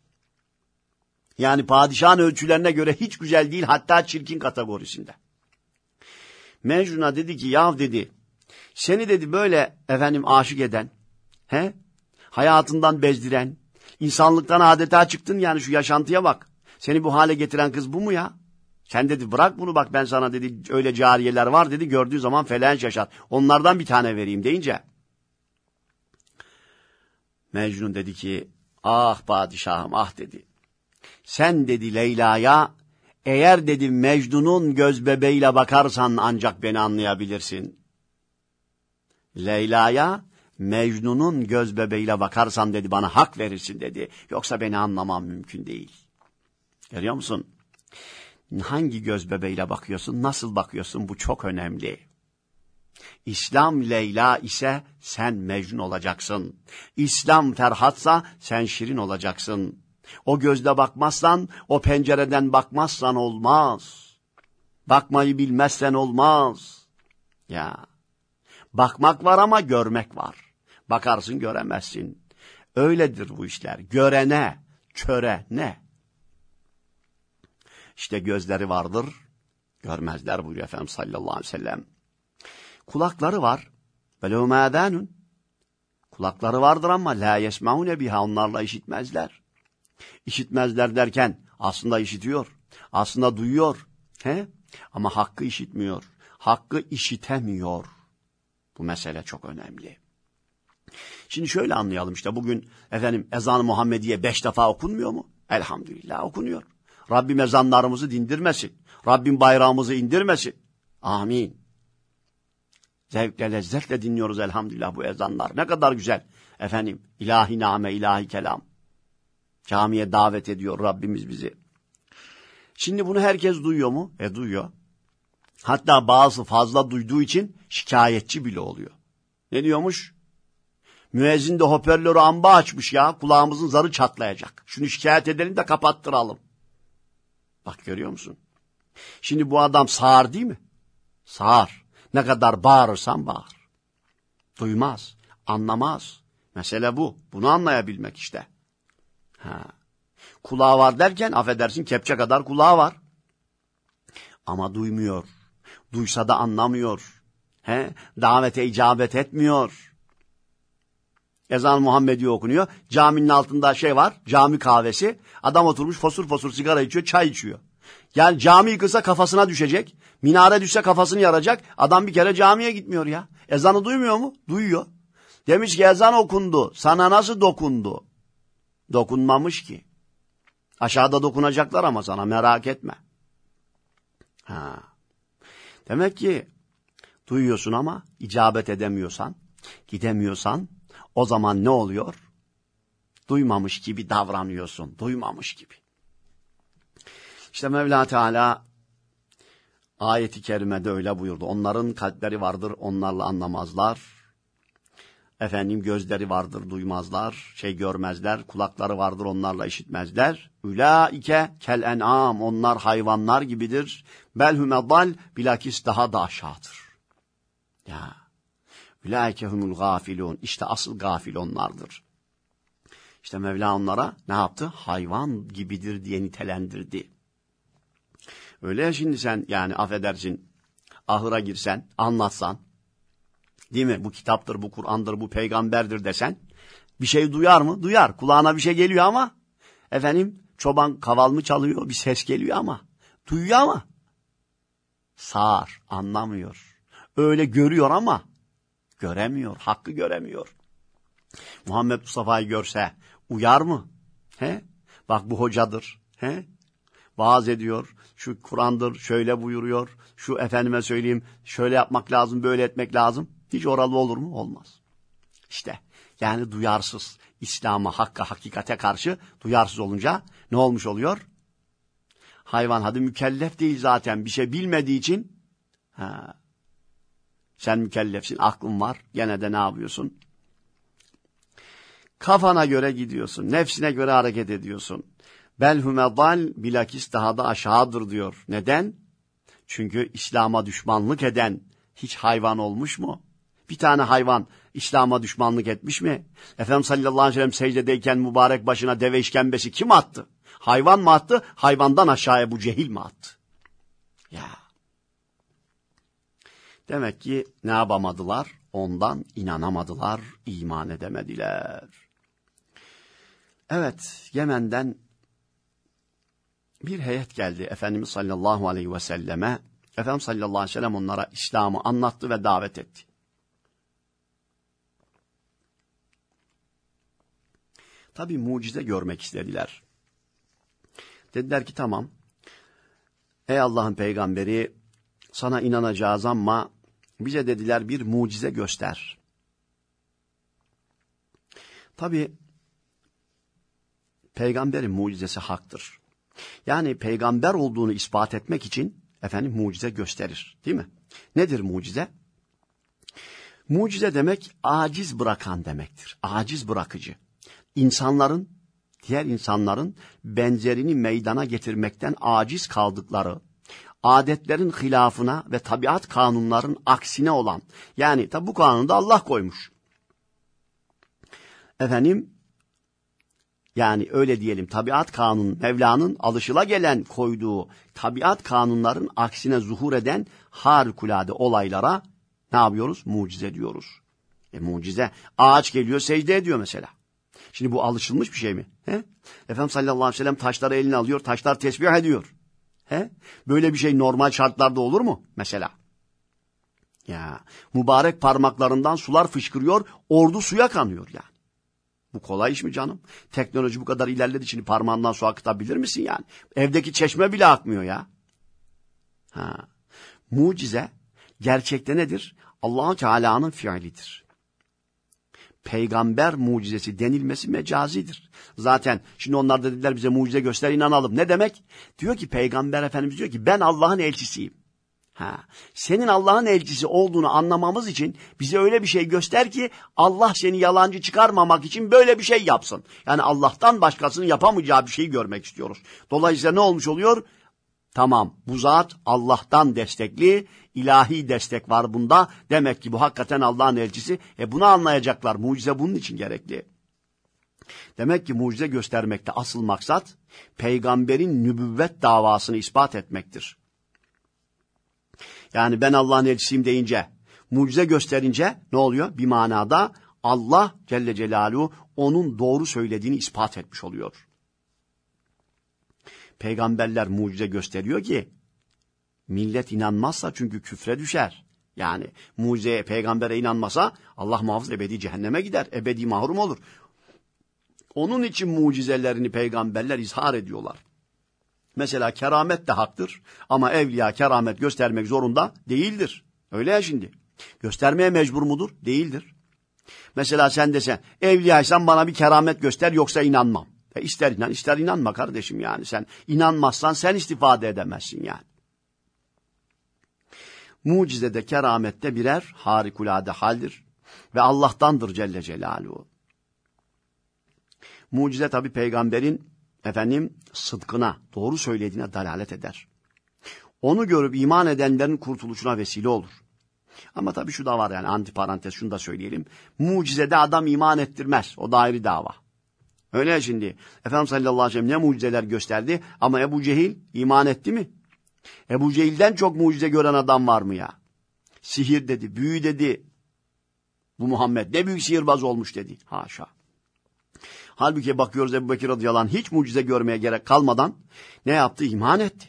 Yani padişahın ölçülerine göre hiç güzel değil hatta çirkin kategorisinde. Mecnun'a dedi ki yav dedi seni dedi böyle efendim aşık eden he hayatından bezdiren insanlıktan adeta çıktın yani şu yaşantıya bak. Seni bu hale getiren kız bu mu ya? Sen dedi bırak bunu bak ben sana dedi öyle cariyeler var dedi gördüğü zaman felen şaşar. Onlardan bir tane vereyim deyince. Mecnun dedi ki ah padişahım ah dedi. Sen dedi Leyla'ya eğer dedi Mecnun'un göz bebeğiyle bakarsan ancak beni anlayabilirsin. Leyla'ya Mecnun'un göz bebeğiyle bakarsan dedi bana hak verirsin dedi. Yoksa beni anlamam mümkün değil. Görüyor musun? Hangi göz bebeğiyle bakıyorsun, nasıl bakıyorsun bu çok önemli. İslam Leyla ise sen Mecnun olacaksın. İslam Ferhatsa sen Şirin olacaksın. O gözle bakmazsan, o pencereden bakmazsan olmaz. Bakmayı bilmezsen olmaz. Ya. Bakmak var ama görmek var. Bakarsın göremezsin. Öyledir bu işler. Görene, köre ne? İşte gözleri vardır, görmezler buyuruyor Efendimiz sallallahu aleyhi ve sellem. Kulakları var. Velûmâdânun. Kulakları vardır ama la yesmaune biha onlarla işitmezler. İşitmezler derken aslında işitiyor. Aslında duyuyor. He? Ama hakkı işitmiyor. Hakkı işitemiyor. Bu mesele çok önemli. Şimdi şöyle anlayalım işte bugün efendim ezan-ı Muhammediye beş defa okunmuyor mu? Elhamdülillah okunuyor. Rabbim ezanlarımızı dindirmesin. Rabbim bayrağımızı indirmesin. Amin. Zevkle lezzetle dinliyoruz elhamdülillah bu ezanlar. Ne kadar güzel. Efendim ilahi name, ilahi kelam. Camiye davet ediyor Rabbimiz bizi. Şimdi bunu herkes duyuyor mu? E duyuyor. Hatta bazı fazla duyduğu için şikayetçi bile oluyor. Ne diyormuş? Müezzin de hoparlörü amba açmış ya. Kulağımızın zarı çatlayacak. Şunu şikayet edelim de kapattıralım. Bak görüyor musun? Şimdi bu adam sağır değil mi? Sağır. Ne kadar bağırırsan bağır. Duymaz, anlamaz. Mesele bu. Bunu anlayabilmek işte. Ha. Kulağı var derken affedersin kepçe kadar kulağı var. Ama duymuyor. Duysa da anlamıyor. He? Davete icabet etmiyor. Ezan Muhammedi okunuyor. Caminin altında şey var. Cami kahvesi. Adam oturmuş fosur fosur sigara içiyor, çay içiyor. Yani cami yıkılsa kafasına düşecek. Minare düşse kafasını yaracak. Adam bir kere camiye gitmiyor ya. Ezanı duymuyor mu? Duyuyor. Demiş ki ezan okundu. Sana nasıl dokundu? Dokunmamış ki. Aşağıda dokunacaklar ama sana merak etme. Ha. Demek ki duyuyorsun ama icabet edemiyorsan, gidemiyorsan o zaman ne oluyor? Duymamış gibi davranıyorsun. Duymamış gibi. İşte Mevla Teala ayeti kerimede öyle buyurdu. Onların kalpleri vardır, onlarla anlamazlar. Efendim gözleri vardır, duymazlar, şey görmezler, kulakları vardır, onlarla işitmezler. Ülaike kel en'am, onlar hayvanlar gibidir. Belhüme dal, bilakis daha da aşağıdır. Ya, ülaike humul gafilun, işte asıl gafil onlardır. İşte Mevla onlara ne yaptı? Hayvan gibidir diye nitelendirdi. Öyle ya şimdi sen yani affedersin ahıra girsen, anlatsan, değil mi? Bu kitaptır, bu Kur'an'dır, bu peygamberdir desen, Bir şey duyar mı? Duyar. Kulağına bir şey geliyor ama efendim çoban kaval mı çalıyor? Bir ses geliyor ama duyuyor ama sağır, anlamıyor. Öyle görüyor ama göremiyor, hakkı göremiyor. Muhammed Mustafa'yı görse uyar mı? He? Bak bu hocadır. He? Vaaz ediyor. Şu Kur'an'dır, şöyle buyuruyor. Şu efendime söyleyeyim, şöyle yapmak lazım, böyle etmek lazım. Hiç oralı olur mu? Olmaz. İşte yani duyarsız. İslam'a, hakka, hakikate karşı duyarsız olunca ne olmuş oluyor? Hayvan hadi mükellef değil zaten bir şey bilmediği için ha, sen mükellefsin, aklın var. Gene de ne yapıyorsun? Kafana göre gidiyorsun. Nefsine göre hareket ediyorsun. Belhume dal bilakis daha da aşağıdır diyor. Neden? Çünkü İslam'a düşmanlık eden hiç hayvan olmuş mu? Bir tane hayvan İslam'a düşmanlık etmiş mi? Efendimiz sallallahu aleyhi ve sellem secdedeyken mübarek başına deve işkembesi kim attı? Hayvan mı attı? Hayvandan aşağıya bu cehil mi attı? Ya. Demek ki ne yapamadılar? Ondan inanamadılar, iman edemediler. Evet, Yemen'den bir heyet geldi Efendimiz sallallahu aleyhi ve selleme. Efendimiz sallallahu aleyhi ve sellem onlara İslam'ı anlattı ve davet etti. Tabi mucize görmek istediler. Dediler ki tamam. Ey Allah'ın peygamberi sana inanacağız ama bize dediler bir mucize göster. Tabi peygamberin mucizesi haktır. Yani peygamber olduğunu ispat etmek için efendim mucize gösterir. Değil mi? Nedir mucize? Mucize demek aciz bırakan demektir. Aciz bırakıcı. İnsanların, diğer insanların benzerini meydana getirmekten aciz kaldıkları, adetlerin hilafına ve tabiat kanunların aksine olan, yani tabi bu kanunu da Allah koymuş. Efendim, yani öyle diyelim tabiat kanun Mevla'nın alışıla gelen koyduğu tabiat kanunların aksine zuhur eden harikulade olaylara ne yapıyoruz? Mucize diyoruz. E mucize. Ağaç geliyor secde ediyor mesela. Şimdi bu alışılmış bir şey mi? He? Efendimiz sallallahu aleyhi ve sellem taşları eline alıyor, taşlar tesbih ediyor. He? Böyle bir şey normal şartlarda olur mu mesela? Ya mübarek parmaklarından sular fışkırıyor, ordu suya kanıyor yani. Bu kolay iş mi canım? Teknoloji bu kadar ilerledi şimdi parmağından su akıtabilir misin yani? Evdeki çeşme bile akmıyor ya. Ha. Mucize gerçekte nedir? allah Teala'nın fiilidir. Peygamber mucizesi denilmesi mecazidir. Zaten şimdi onlar da dediler bize mucize göster inanalım. Ne demek? Diyor ki Peygamber Efendimiz diyor ki ben Allah'ın elçisiyim. Ha, senin Allah'ın elçisi olduğunu anlamamız için bize öyle bir şey göster ki Allah seni yalancı çıkarmamak için böyle bir şey yapsın. Yani Allah'tan başkasının yapamayacağı bir şeyi görmek istiyoruz. Dolayısıyla ne olmuş oluyor? Tamam bu zat Allah'tan destekli, ilahi destek var bunda. Demek ki bu hakikaten Allah'ın elçisi. E bunu anlayacaklar. Mucize bunun için gerekli. Demek ki mucize göstermekte asıl maksat peygamberin nübüvvet davasını ispat etmektir. Yani ben Allah'ın elçisiyim deyince, mucize gösterince ne oluyor? Bir manada Allah Celle Celaluhu onun doğru söylediğini ispat etmiş oluyor. Peygamberler mucize gösteriyor ki millet inanmazsa çünkü küfre düşer. Yani mucizeye, peygambere inanmasa Allah muhafız ebedi cehenneme gider, ebedi mahrum olur. Onun için mucizelerini peygamberler izhar ediyorlar. Mesela keramet de haktır ama evliya keramet göstermek zorunda değildir. Öyle ya şimdi. Göstermeye mecbur mudur? Değildir. Mesela sen desen evliyaysan bana bir keramet göster yoksa inanmam. E ister inan ister inanma kardeşim yani sen inanmazsan sen istifade edemezsin yani. Mucizede keramette birer harikulade haldir ve Allah'tandır Celle Celaluhu. Mucize tabi peygamberin efendim sıdkına, doğru söylediğine dalalet eder. Onu görüp iman edenlerin kurtuluşuna vesile olur. Ama tabii şu da var yani antiparantez şunu da söyleyelim. Mucizede adam iman ettirmez. O da ayrı dava. Öyle ya şimdi. Efendimiz sallallahu aleyhi ve sellem ne mucizeler gösterdi ama Ebu Cehil iman etti mi? Ebu Cehil'den çok mucize gören adam var mı ya? Sihir dedi, büyü dedi. Bu Muhammed ne büyük sihirbaz olmuş dedi. Haşa. Halbuki bakıyoruz Ebu Bekir radıyallahu hiç mucize görmeye gerek kalmadan ne yaptı? İman etti.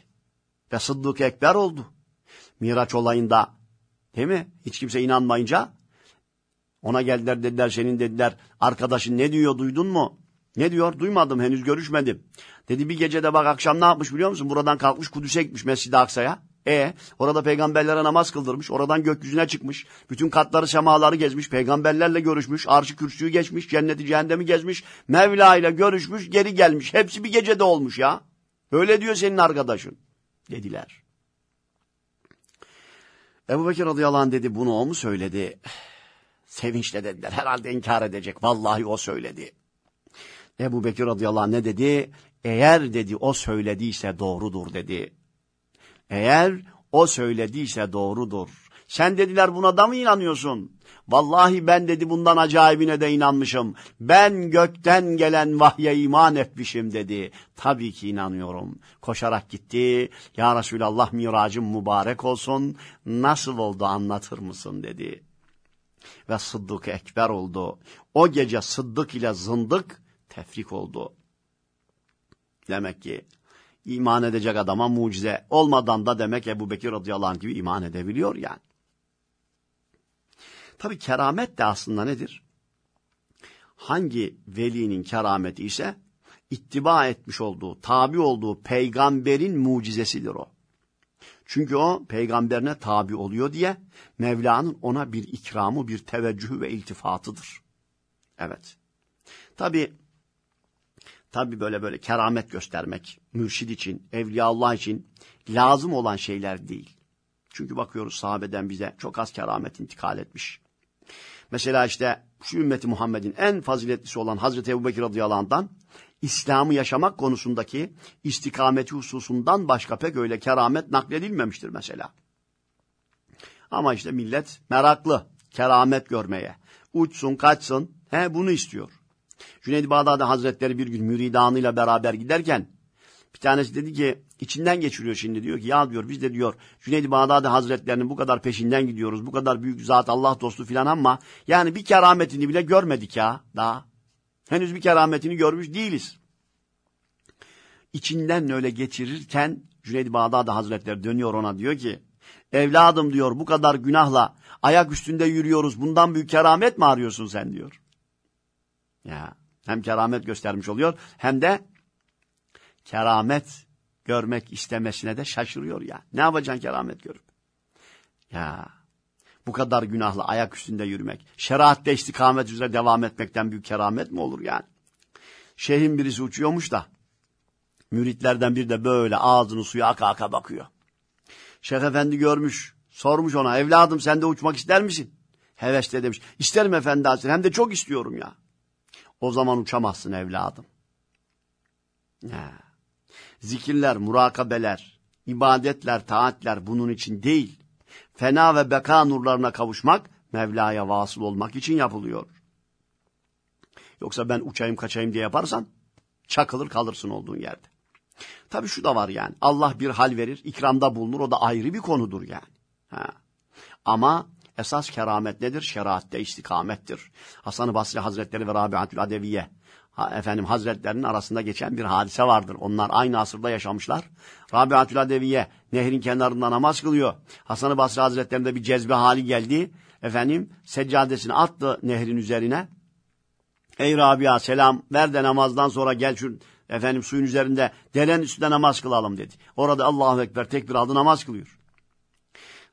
Ve Sıddık Ekber oldu. Miraç olayında değil mi? Hiç kimse inanmayınca ona geldiler dediler senin dediler arkadaşın ne diyor duydun mu? Ne diyor? Duymadım henüz görüşmedim. Dedi bir gecede bak akşam ne yapmış biliyor musun? Buradan kalkmış Kudüs'e gitmiş Mescid-i Aksa'ya. E orada peygamberlere namaz kıldırmış. Oradan gökyüzüne çıkmış. Bütün katları semaları gezmiş. Peygamberlerle görüşmüş. Arşı kürsüyü geçmiş. Cenneti cehennemi gezmiş. Mevla ile görüşmüş. Geri gelmiş. Hepsi bir gecede olmuş ya. Öyle diyor senin arkadaşın. Dediler. Ebu Bekir radıyallahu anh dedi bunu o mu söyledi? Sevinçle dediler. Herhalde inkar edecek. Vallahi o söyledi. Ebu Bekir radıyallahu anh ne dedi? Eğer dedi o söylediyse doğrudur dedi. Eğer o söylediyse doğrudur. Sen dediler buna da mı inanıyorsun? Vallahi ben dedi bundan acayibine de inanmışım. Ben gökten gelen vahye iman etmişim dedi. Tabii ki inanıyorum. Koşarak gitti. Ya Resulallah miracım mübarek olsun. Nasıl oldu anlatır mısın dedi. Ve Sıddık Ekber oldu. O gece Sıddık ile zındık tefrik oldu. Demek ki iman edecek adama mucize olmadan da demek Ebu Bekir radıyallahu anh gibi iman edebiliyor yani. Tabi keramet de aslında nedir? Hangi velinin kerameti ise ittiba etmiş olduğu, tabi olduğu peygamberin mucizesidir o. Çünkü o peygamberine tabi oluyor diye Mevla'nın ona bir ikramı, bir teveccühü ve iltifatıdır. Evet. Tabi tabi böyle böyle keramet göstermek mürşid için, evliya Allah için lazım olan şeyler değil. Çünkü bakıyoruz sahabeden bize çok az keramet intikal etmiş. Mesela işte şu ümmeti Muhammed'in en faziletlisi olan Hazreti Ebu Bekir radıyallahu anh'dan İslam'ı yaşamak konusundaki istikameti hususundan başka pek öyle keramet nakledilmemiştir mesela. Ama işte millet meraklı keramet görmeye. Uçsun kaçsın he bunu istiyor. Cüneyd-i Bağdadi Hazretleri bir gün müridanıyla beraber giderken bir tanesi dedi ki içinden geçiriyor şimdi diyor ki ya diyor biz de diyor Cüneyd-i Bağdadi Hazretlerinin bu kadar peşinden gidiyoruz. Bu kadar büyük zat Allah dostu filan ama yani bir kerametini bile görmedik ya daha. Henüz bir kerametini görmüş değiliz. İçinden öyle geçirirken Cüneyd-i Bağdadi Hazretleri dönüyor ona diyor ki evladım diyor bu kadar günahla ayak üstünde yürüyoruz bundan büyük keramet mi arıyorsun sen diyor. Ya hem keramet göstermiş oluyor hem de keramet görmek istemesine de şaşırıyor ya. Ne yapacaksın keramet görüp? Ya bu kadar günahla ayak üstünde yürümek, şeriatte istikamet üzere devam etmekten büyük keramet mi olur yani? Şeyhin birisi uçuyormuş da, müritlerden bir de böyle ağzını suya aka aka bakıyor. Şeyh efendi görmüş, sormuş ona, evladım sen de uçmak ister misin? Hevesle demiş, isterim efendi hazretleri, hem de çok istiyorum ya. O zaman uçamazsın evladım. Ya. Zikirler, murakabeler, ibadetler, taatler bunun için değil fena ve beka nurlarına kavuşmak, Mevla'ya vasıl olmak için yapılıyor. Yoksa ben uçayım kaçayım diye yaparsan, çakılır kalırsın olduğun yerde. Tabii şu da var yani, Allah bir hal verir, ikramda bulunur, o da ayrı bir konudur yani. Ha. Ama esas keramet nedir? Şeriatte istikamettir. Hasan-ı Basri Hazretleri ve Rabiatül Adeviye, ha, efendim Hazretlerinin arasında geçen bir hadise vardır. Onlar aynı asırda yaşamışlar. Rabiatül Adeviye nehrin kenarında namaz kılıyor. Hasan-ı Basri Hazretlerinde bir cezbe hali geldi. Efendim seccadesini attı nehrin üzerine. Ey Rabia selam ver de namazdan sonra gel şu efendim suyun üzerinde deren üstünde namaz kılalım dedi. Orada Allahu Ekber tekbir aldı namaz kılıyor.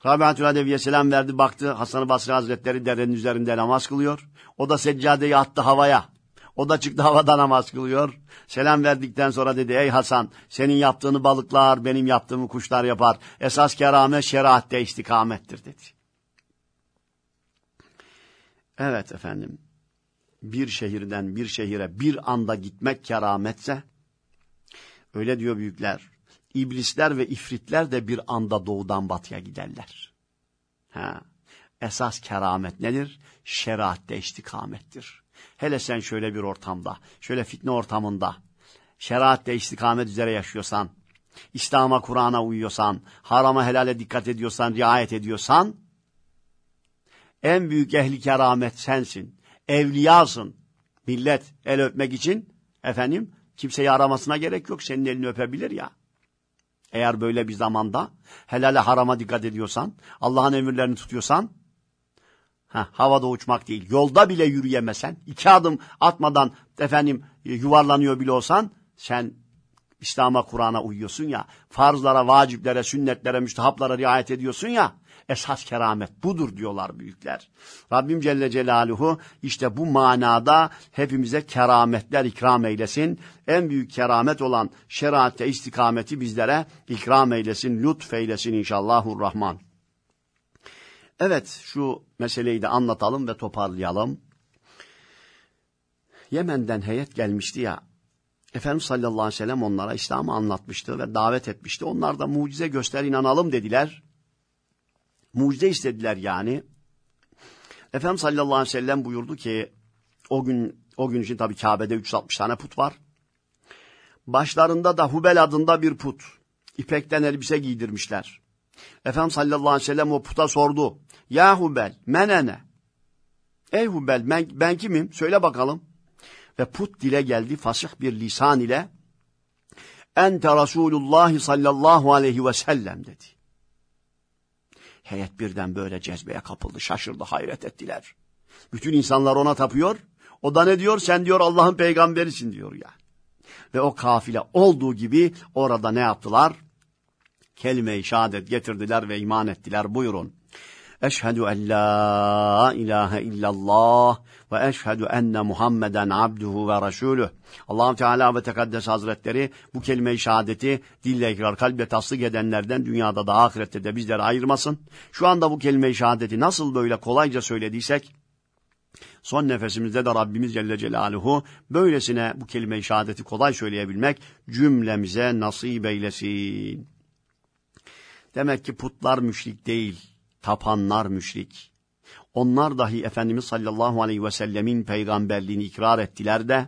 Rabiatül Adeviye selam verdi baktı Hasan-ı Basri Hazretleri derenin üzerinde namaz kılıyor. O da seccadeyi attı havaya. O da çıktı havada namaz kılıyor. Selam verdikten sonra dedi ey Hasan senin yaptığını balıklar benim yaptığımı kuşlar yapar. Esas keramet şeriatte istikamettir dedi. Evet efendim bir şehirden bir şehire bir anda gitmek kerametse öyle diyor büyükler. İblisler ve ifritler de bir anda doğudan batıya giderler. Ha. Esas keramet nedir? Şeriatte istikamettir. Hele sen şöyle bir ortamda, şöyle fitne ortamında, şeriatte istikamet üzere yaşıyorsan, İslam'a, Kur'an'a uyuyorsan, harama helale dikkat ediyorsan, riayet ediyorsan, en büyük ehli keramet sensin, evliyasın, Millet el öpmek için efendim kimseyi aramasına gerek yok. Senin elini öpebilir ya. Eğer böyle bir zamanda helale harama dikkat ediyorsan, Allah'ın emirlerini tutuyorsan, heh, havada uçmak değil, yolda bile yürüyemesen, iki adım atmadan efendim yuvarlanıyor bile olsan, sen İslam'a, Kur'an'a uyuyorsun ya, farzlara, vaciplere, sünnetlere, müstehaplara riayet ediyorsun ya, esas keramet budur diyorlar büyükler. Rabbim Celle Celaluhu işte bu manada hepimize kerametler ikram eylesin. En büyük keramet olan şeriatte istikameti bizlere ikram eylesin, lütfeylesin inşallahurrahman. Evet şu meseleyi de anlatalım ve toparlayalım. Yemen'den heyet gelmişti ya, Efendimiz sallallahu aleyhi ve sellem onlara İslam'ı anlatmıştı ve davet etmişti. Onlar da mucize göster inanalım dediler. Mucize istediler yani. Efendimiz sallallahu aleyhi ve sellem buyurdu ki o gün o gün için tabii Kabe'de 360 tane put var. Başlarında da Hubel adında bir put. İpekten elbise giydirmişler. Efendimiz sallallahu aleyhi ve sellem o puta sordu. Ya Hubel menene. Ey Hubel ben, ben kimim? Söyle bakalım. Ve put dile geldi fasih bir lisan ile. Ente Resulullah sallallahu aleyhi ve sellem dedi. Heyet birden böyle cezbeye kapıldı, şaşırdı, hayret ettiler. Bütün insanlar ona tapıyor. O da ne diyor? Sen diyor Allah'ın peygamberisin diyor ya. Ve o kafile olduğu gibi orada ne yaptılar? Kelime-i şehadet getirdiler ve iman ettiler. Buyurun. Eşhedü en la ilahe illallah ve eşhedü enne Muhammeden abduhu ve resulüh. allah Teala ve Tekaddes Hazretleri bu kelime-i şehadeti dille ikrar, kalple tasdik edenlerden dünyada da ahirette de bizleri ayırmasın. Şu anda bu kelime-i şehadeti nasıl böyle kolayca söylediysek, son nefesimizde de Rabbimiz Celle Celaluhu böylesine bu kelime-i şehadeti kolay söyleyebilmek cümlemize nasip eylesin. Demek ki putlar müşrik değil tapanlar müşrik. Onlar dahi Efendimiz sallallahu aleyhi ve sellemin peygamberliğini ikrar ettiler de,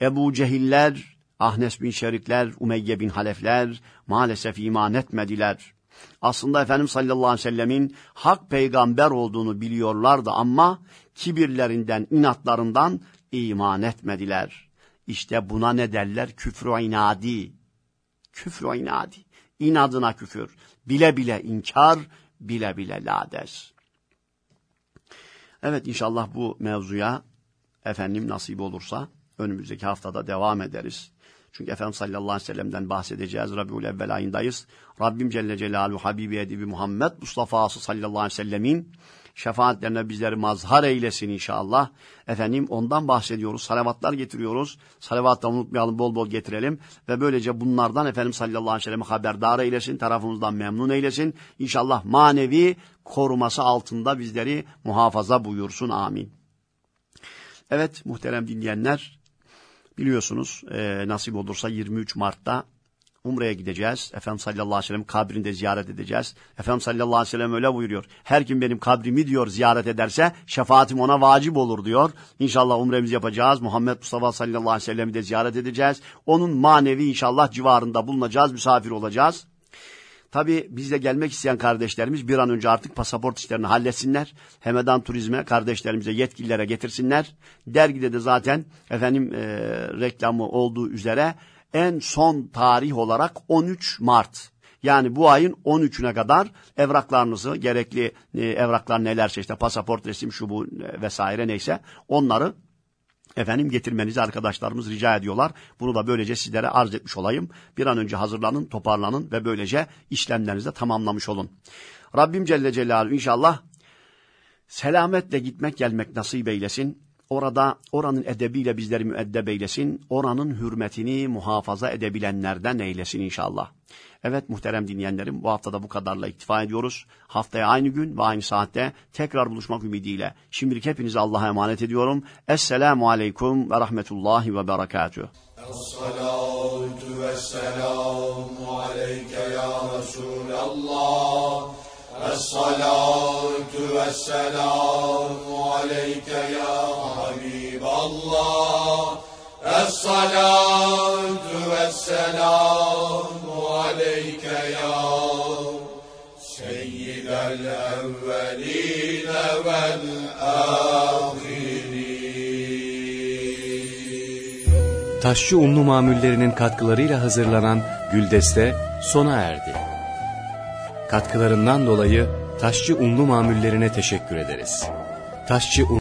Ebu Cehiller, Ahnes bin Şerikler, Umeyye bin Halefler maalesef iman etmediler. Aslında Efendimiz sallallahu aleyhi ve sellemin hak peygamber olduğunu biliyorlardı ama kibirlerinden, inatlarından iman etmediler. İşte buna ne derler? Küfrü inadi. Küfrü inadi. İnadına küfür. Bile bile inkar, bile bile lades. Evet inşallah bu mevzuya efendim nasip olursa önümüzdeki haftada devam ederiz. Çünkü Efendimiz sallallahu aleyhi ve sellem'den bahsedeceğiz. Rabiul evvel ayındayız. Rabbim Celle Celaluhu Habibi Edibi Muhammed Mustafa'sı sallallahu aleyhi ve sellemin şefaatlerine bizleri mazhar eylesin inşallah. Efendim ondan bahsediyoruz. Salavatlar getiriyoruz. Salavattan unutmayalım bol bol getirelim. Ve böylece bunlardan Efendim sallallahu aleyhi ve sellem haberdar eylesin. Tarafımızdan memnun eylesin. İnşallah manevi koruması altında bizleri muhafaza buyursun. Amin. Evet muhterem dinleyenler biliyorsunuz e, nasip olursa 23 Mart'ta Umre'ye gideceğiz. Efendimiz sallallahu aleyhi ve sellem kabrinde ziyaret edeceğiz. Efendimiz sallallahu aleyhi ve sellem öyle buyuruyor. Her kim benim kabrimi diyor ziyaret ederse şefaatim ona vacip olur diyor. İnşallah umremizi yapacağız. Muhammed Mustafa sallallahu aleyhi ve sellem'i de ziyaret edeceğiz. Onun manevi inşallah civarında bulunacağız, misafir olacağız. Tabi bizle gelmek isteyen kardeşlerimiz bir an önce artık pasaport işlerini halletsinler. Hemedan Turizm'e kardeşlerimize yetkililere getirsinler. Dergide de zaten efendim e, reklamı olduğu üzere en son tarih olarak 13 Mart. Yani bu ayın 13'üne kadar evraklarınızı, gerekli e, evraklar nelerse işte pasaport, resim, şu bu e, vesaire neyse onları efendim getirmenizi arkadaşlarımız rica ediyorlar. Bunu da böylece sizlere arz etmiş olayım. Bir an önce hazırlanın, toparlanın ve böylece işlemlerinizi de tamamlamış olun. Rabbim Celle Celaluhu inşallah selametle gitmek gelmek nasip eylesin. Orada oranın edebiyle bizleri müeddeb eylesin. Oranın hürmetini muhafaza edebilenlerden eylesin inşallah. Evet muhterem dinleyenlerim bu haftada bu kadarla iktifa ediyoruz. Haftaya aynı gün ve aynı saatte tekrar buluşmak ümidiyle. Şimdilik hepinizi Allah'a emanet ediyorum. Esselamu Aleyküm ve Rahmetullahi ve Berekatüh. Es-salatu ve aleyke ya Resulallah. Es-salatu ve aleyke ya Habiballah. Es-salatu ve عليك يا سيد الأولين والآخرين Taşçı Unlu Mamullerinin katkılarıyla hazırlanan Güldeste sona erdi. Katkılarından dolayı Taşçı Unlu Mamullerine teşekkür ederiz. Taşçı